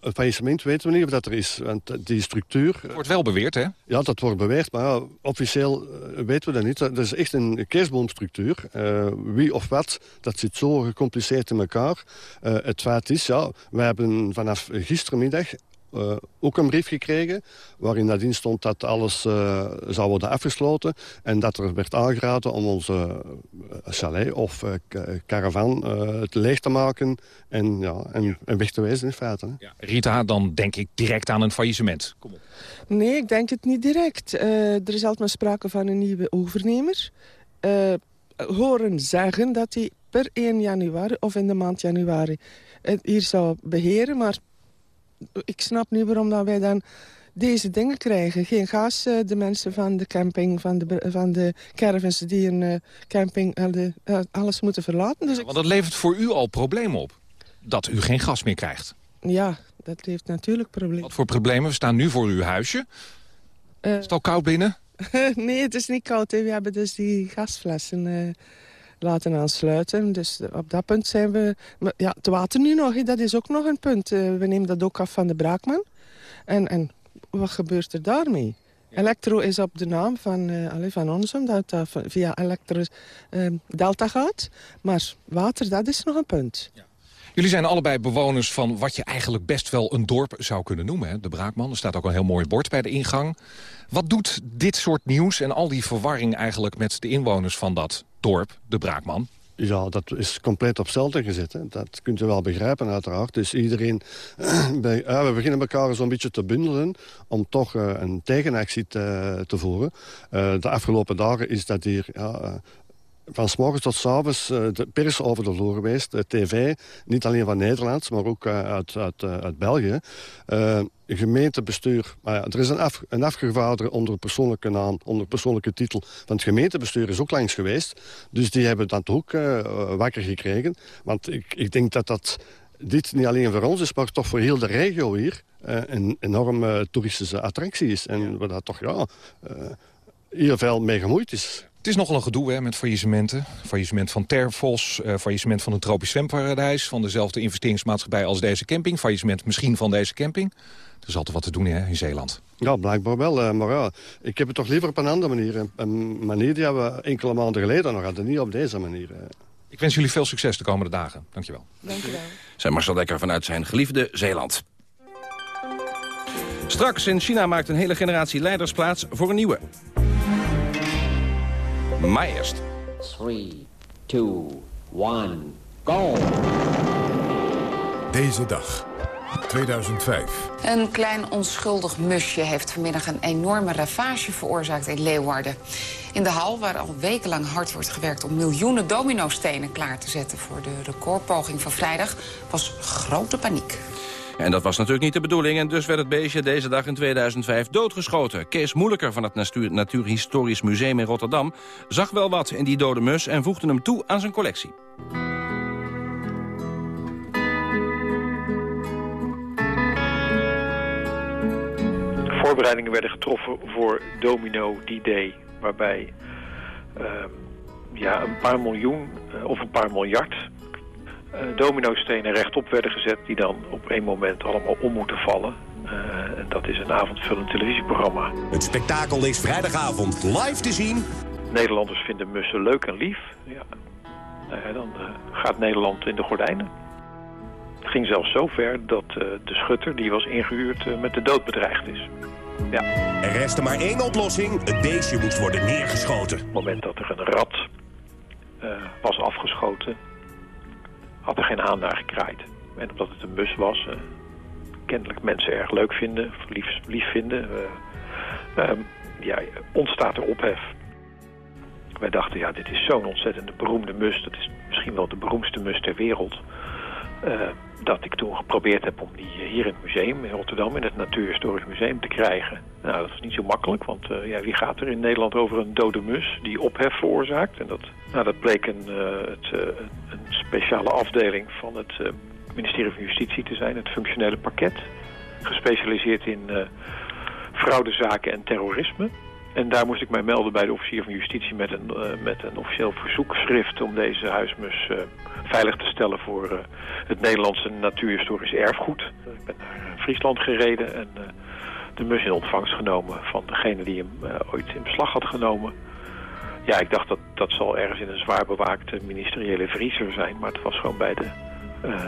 een faillissement weten we niet of dat er is. Want die structuur... Het wordt wel beweerd, hè? Ja, dat wordt beweerd, maar ja, officieel weten we dat niet. Dat is echt een kerstboomstructuur. Uh, wie of wat, dat zit zo gecompliceerd in elkaar. Uh, het feit is, ja, we hebben vanaf gistermiddag uh, ook een brief gekregen... waarin dat in stond dat alles uh, zou worden afgesloten... en dat er werd aangeraden om onze uh, chalet of caravan te leeg te maken... En, ja, en, en, weg te wezen in feite. Hè. Ja. Rita, dan denk ik direct aan een faillissement. Kom op. Nee, ik denk het niet direct. er is altijd maar sprake van een nieuwe overnemer. horen zeggen dat hij per 1 januari of in de maand januari... hier zou beheren, maar ik snap niet waarom dat wij dan deze dingen krijgen. Geen gas, eh, de mensen van de camping, van de, van de caravans die een uh, camping uh, alles moeten verlaten. Dus ja, want dat levert voor u al problemen op, dat u geen gas meer krijgt. Ja, dat heeft natuurlijk problemen. Wat voor problemen? We staan nu voor uw huisje. is het al koud binnen? nee, het is niet koud. Hè. We hebben dus die gasflessen laten aansluiten. Dus op dat punt zijn we... Maar ja, het water nu nog, dat is ook nog een punt. Uh, we nemen dat ook af van de braakman. En, en wat gebeurt er daarmee? Elektro is op de naam van, uh, van ons, omdat dat via Elektro uh, Delta gaat. Maar water, dat is nog een punt. Ja. Jullie zijn allebei bewoners van wat je eigenlijk best wel een dorp zou kunnen noemen. Hè? De Braakman, er staat ook een heel mooi bord bij de ingang. Wat doet dit soort nieuws en al die verwarring eigenlijk met de inwoners van dat dorp, de Braakman? Ja, dat is compleet op stelte gezet. Dat kunt u wel begrijpen, uiteraard. Dus iedereen... bij, ja, we beginnen elkaar zo'n beetje te bundelen... om toch uh, een tegenactie te, voeren. Uh, de afgelopen dagen is dat hier... Ja, van s morgens tot s avonds uh, de pers over de vloer geweest. De tv, niet alleen van Nederland, maar ook uh, uit, uit, uh, uit België. gemeentebestuur, ja, er is een, af, een afgevaardigde onder persoonlijke naam, onder persoonlijke titel van het gemeentebestuur is ook langs geweest. Dus die hebben dat ook wakker gekregen. Want ik, ik denk dat dat dit niet alleen voor ons is, maar toch voor heel de regio hier een enorme toeristische attractie is. En waar dat toch ja, hier veel mee gemoeid is. Het is nogal een gedoe hè, met faillissementen. Faillissement van Tervos, uh, faillissement van een tropisch zwemparadijs... van dezelfde investeringsmaatschappij als deze camping. Faillissement misschien van deze camping. Er is altijd wat te doen hè, in Zeeland. Ja, blijkbaar wel. Uh, maar ja, ik heb het toch liever op een andere manier. Een manier die we enkele maanden geleden nog hadden. Niet op deze manier. Ik wens jullie veel succes de komende dagen. Dankjewel. Dankjewel. Zijn Marcel Dekker vanuit zijn geliefde Zeeland. Straks in China maakt een hele generatie leiders plaats voor een nieuwe. Maar eerst. 3, 2, 1, go! Deze dag, 2005. Een klein onschuldig musje heeft vanmiddag een enorme ravage veroorzaakt in Leeuwarden. In de hal, waar al wekenlang hard wordt gewerkt om miljoenen dominostenen klaar te zetten voor de recordpoging van vrijdag, was grote paniek. En dat was natuurlijk niet de bedoeling en dus werd het beestje deze dag in 2005 doodgeschoten. Kees Moeilijker van het Natuur Natuurhistorisch Museum in Rotterdam zag wel wat in die dode mus en voegde hem toe aan zijn collectie. Voorbereidingen werden getroffen voor Domino D-Day, waarbij uh, ja, een paar miljoen uh, of een paar miljard dominostenen rechtop werden gezet... die dan op één moment allemaal om moeten vallen. En dat is een avondvullend televisieprogramma. Het spektakel is vrijdagavond live te zien. Nederlanders vinden mussen leuk en lief. Ja. Nou ja, dan gaat Nederland in de gordijnen. Het ging zelfs zo ver dat de schutter die was ingehuurd met de dood bedreigd is. Ja. Er restte maar één oplossing. Het beestje moest worden neergeschoten. Op het moment dat er een rat was afgeschoten had er geen haan naar gekraaid. En omdat het een bus was, uh, kennelijk mensen erg leuk vinden, lief, vinden, uh, um, ja, ontstaat er ophef. Wij dachten, ja, dit is zo'n ontzettende beroemde mus. Dat is misschien wel de beroemdste mus ter wereld. Dat ik toen geprobeerd heb om die hier in het museum in Rotterdam, in het Natuurhistorisch Museum, te krijgen. Nou, dat was niet zo makkelijk, want uh, ja, wie gaat er in Nederland over een dode mus die ophef veroorzaakt? En dat, nou, dat bleek een, uh, het, een speciale afdeling van het ministerie van Justitie te zijn, het functionele pakket. Gespecialiseerd in fraudezaken en terrorisme. En daar moest ik mij melden bij de officier van justitie met een, uh, met een officieel verzoekschrift om deze huismus uh, veilig te stellen voor uh, het Nederlandse natuurhistorisch erfgoed. Ik ben naar Friesland gereden en de mus in ontvangst genomen van degene die hem ooit in beslag had genomen. Ja, ik dacht dat dat zal ergens in een zwaar bewaakte ministeriële vriezer zijn, maar het was gewoon bij de,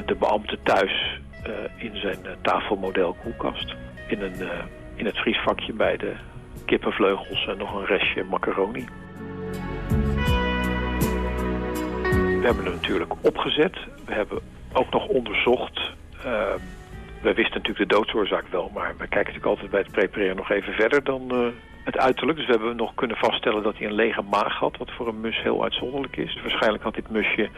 de beambte thuis in zijn tafelmodel koelkast. In, een, in het vriesvakje bij de kippenvleugels en nog een restje macaroni. We hebben het natuurlijk opgezet. We hebben ook nog onderzocht. Uh, we wisten natuurlijk de doodsoorzaak wel, maar we kijken natuurlijk altijd bij het prepareren nog even verder dan uh, het uiterlijk. Dus we hebben nog kunnen vaststellen dat hij een lege maag had, wat voor een mus heel uitzonderlijk is. Waarschijnlijk had dit musje,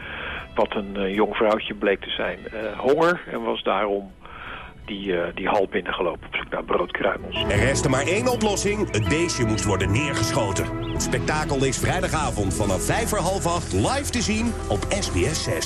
wat een uh, jong vrouwtje bleek te zijn, honger en was daarom die, uh, die hal binnengelopen op zoek naar broodkruimels. Er restte maar één oplossing. Het beestje moest worden neergeschoten. Het spektakel is vrijdagavond vanaf vijf voor half acht live te zien op SBS 6.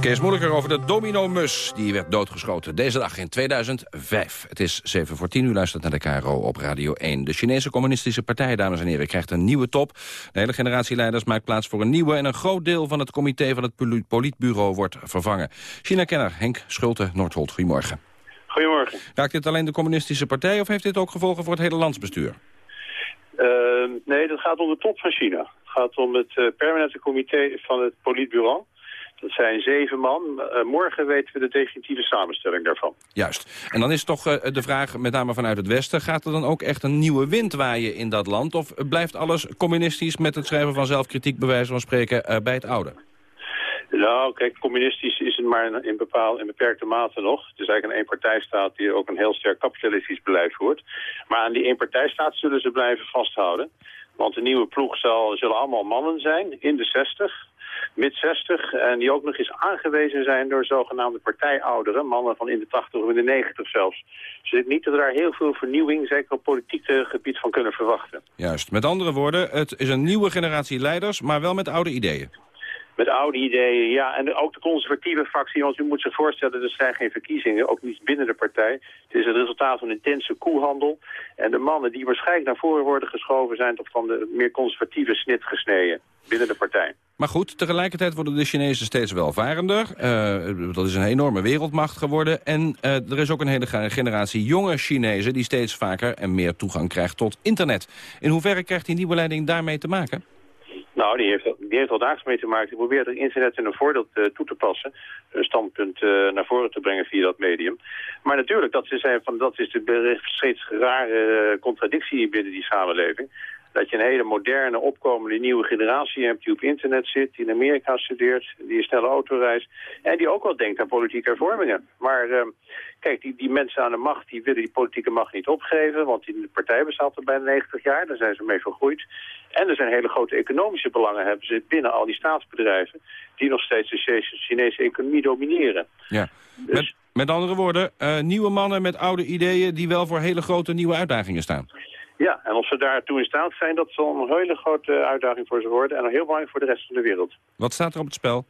Kees Moeilijker over de domino-mus. Die werd doodgeschoten deze dag in 2005. Het is 7 voor 10 u luistert naar de KRO op Radio 1. De Chinese Communistische Partij, dames en heren, krijgt een nieuwe top. De hele generatie leiders maakt plaats voor een nieuwe... en een groot deel van het comité van het politbureau wordt vervangen. China-kenner Henk Schulte, Noordholt, goedemorgen. Goedemorgen. Raakt dit alleen de Communistische Partij... of heeft dit ook gevolgen voor het hele landsbestuur? Uh, nee, dat gaat om de top van China. Het gaat om het uh, permanente comité van het politbureau Dat zijn zeven man. Uh, morgen weten we de definitieve samenstelling daarvan. Juist. En dan is toch uh, de vraag, met name vanuit het Westen... gaat er dan ook echt een nieuwe wind waaien in dat land? Of blijft alles communistisch met het schrijven van zelfkritiek... bij wijze van spreken uh, bij het oude? Nou, kijk, communistisch is het maar in, bepaal, in beperkte mate nog. Het is eigenlijk een eenpartijstaat die ook een heel sterk kapitalistisch beleid voert. Maar aan die eenpartijstaat zullen ze blijven vasthouden. Want de nieuwe ploeg zal, zullen allemaal mannen zijn, in de 60, mid 60. En die ook nog eens aangewezen zijn door zogenaamde partijouderen. Mannen van in de 80 of in de 90 zelfs. Dus ik niet dat we daar heel veel vernieuwing, zeker op politiek gebied, van kunnen verwachten. Juist. Met andere woorden, het is een nieuwe generatie leiders, maar wel met oude ideeën met oude ideeën. Ja, en ook de conservatieve fractie, want u moet zich voorstellen, er zijn geen verkiezingen, ook niet binnen de partij. Het is het resultaat van intense koehandel. En de mannen die waarschijnlijk naar voren worden geschoven zijn toch van de meer conservatieve snit gesneden binnen de partij. Maar goed, tegelijkertijd worden de Chinezen steeds welvarender. Uh, dat is een enorme wereldmacht geworden. En uh, er is ook een hele generatie jonge Chinezen... die steeds vaker en meer toegang krijgt tot internet. In hoeverre krijgt die nieuwe leiding daarmee te maken? Nou, die heeft, die heeft al daags mee te maken. Die probeert het internet in een voordeel te, toe te passen. Een standpunt uh, naar voren te brengen via dat medium. Maar natuurlijk, dat is, van, dat is de steeds rare contradictie binnen die samenleving dat je een hele moderne, opkomende nieuwe generatie hebt die op internet zit, die in Amerika studeert, die een snelle auto reist en die ook wel denkt aan politieke hervormingen. Maar uh, kijk, die, die mensen aan de macht, die willen die politieke macht niet opgeven, want die, de partij bestaat al bijna 90 jaar, daar zijn ze mee vergroeid. En er zijn hele grote economische belangen hebben ze binnen al die staatsbedrijven, die nog steeds de Chinese economie domineren. Ja. Dus, met, met andere woorden, uh, nieuwe mannen met oude ideeën die wel voor hele grote nieuwe uitdagingen staan. Ja, en of ze daartoe in staat zijn, dat zal een hele grote uitdaging voor ze worden. En heel belangrijk voor de rest van de wereld. Wat staat er op het spel?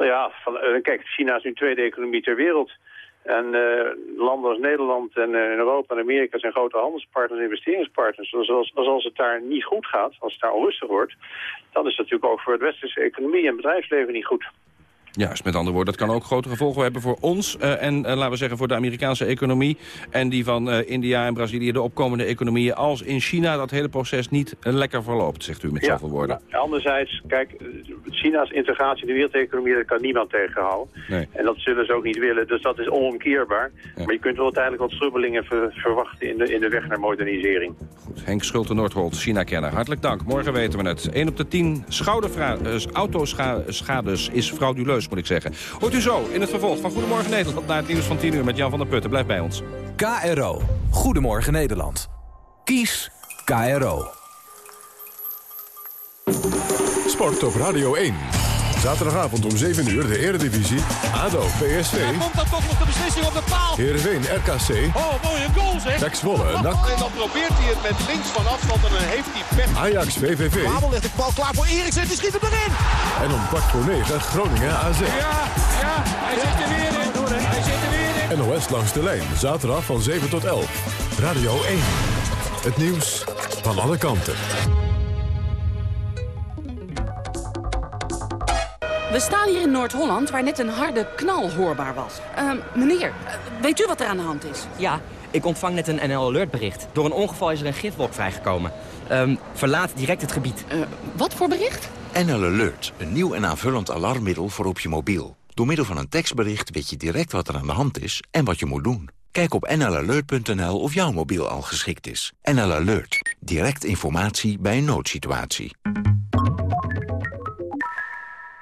Ja, van, uh, kijk, China is nu tweede economie ter wereld. En uh, landen als Nederland en uh, Europa en Amerika zijn grote handelspartners en investeringspartners. Dus als, als het daar niet goed gaat, als het daar onrustig wordt... dan is het natuurlijk ook voor het westerse economie en bedrijfsleven niet goed. Juist, met andere woorden, dat kan ook grote gevolgen hebben voor ons... Uh, en uh, laten we zeggen voor de Amerikaanse economie... en die van uh, India en Brazilië, de opkomende economieën... als in China dat hele proces niet lekker verloopt, zegt u met ja, zoveel woorden. Ja, anderzijds, kijk, China's integratie in de wereldeconomie... dat kan niemand tegenhouden. Nee. En dat zullen ze ook niet willen, dus dat is onomkeerbaar. Ja. Maar je kunt wel uiteindelijk wat strubbelingen ver, verwachten... In de, in de weg naar modernisering. Goed, Henk Schulte-Noordholt, China-kenner. Hartelijk dank, morgen weten we het. 1 op de 10 autoschades is frauduleus moet ik zeggen. Hoort u zo in het vervolg van Goedemorgen Nederland... naar het nieuws van 10 uur met Jan van der Putten. Blijf bij ons. KRO. Goedemorgen Nederland. Kies KRO. Sport op Radio 1. Zaterdagavond om 7 uur de Eredivisie. ADO, PSV. Komt dan toch nog de beslissing op de paal. Heerenveen, RKC. Oh, mooie goal zeg. Pek Zwolle, NAC. En dan probeert hij het met links van afstand en dan heeft hij pech. Ajax, VVV. Babel legt de bal klaar voor Eriksen, die schiet hem erin. En om kwart voor 9 Groningen AZ. Ja, ja, hij zit er weer in. Hij zit er weer in. NOS langs de lijn, zaterdag van 7 tot 11. Radio 1. Het nieuws van alle kanten. We staan hier in Noord-Holland waar net een harde knal hoorbaar was. Uh, meneer, weet u wat er aan de hand is? Ja, ik ontvang net een NL Alert bericht. Door een ongeval is er een gifwolk vrijgekomen. Um, verlaat direct het gebied. Uh, wat voor bericht? NL Alert, een nieuw en aanvullend alarmmiddel voor op je mobiel. Door middel van een tekstbericht weet je direct wat er aan de hand is en wat je moet doen. Kijk op nlalert.nl of jouw mobiel al geschikt is. NL Alert, direct informatie bij een noodsituatie.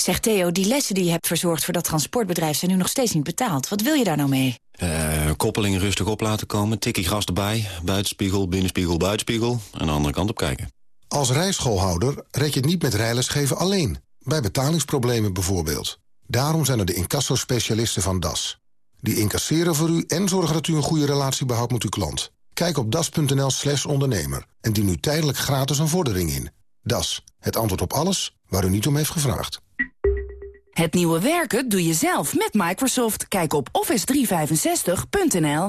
Zeg Theo, die lessen die je hebt verzorgd voor dat transportbedrijf... zijn nu nog steeds niet betaald. Wat wil je daar nou mee? Uh, koppeling rustig op laten komen, tikkie gras erbij... buitenspiegel, binnenspiegel, buitenspiegel... en de andere kant op kijken. Als rijschoolhouder red je het niet met rijlesgeven alleen. Bij betalingsproblemen bijvoorbeeld. Daarom zijn er de incassospecialisten van DAS. Die incasseren voor u en zorgen dat u een goede relatie behoudt met uw klant. Kijk op das.nl slash ondernemer en dien nu tijdelijk gratis een vordering in. Das, het antwoord op alles waar u niet om heeft gevraagd. Het nieuwe werken doe je zelf met Microsoft. Kijk op office365.nl.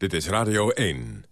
Dit is Radio 1.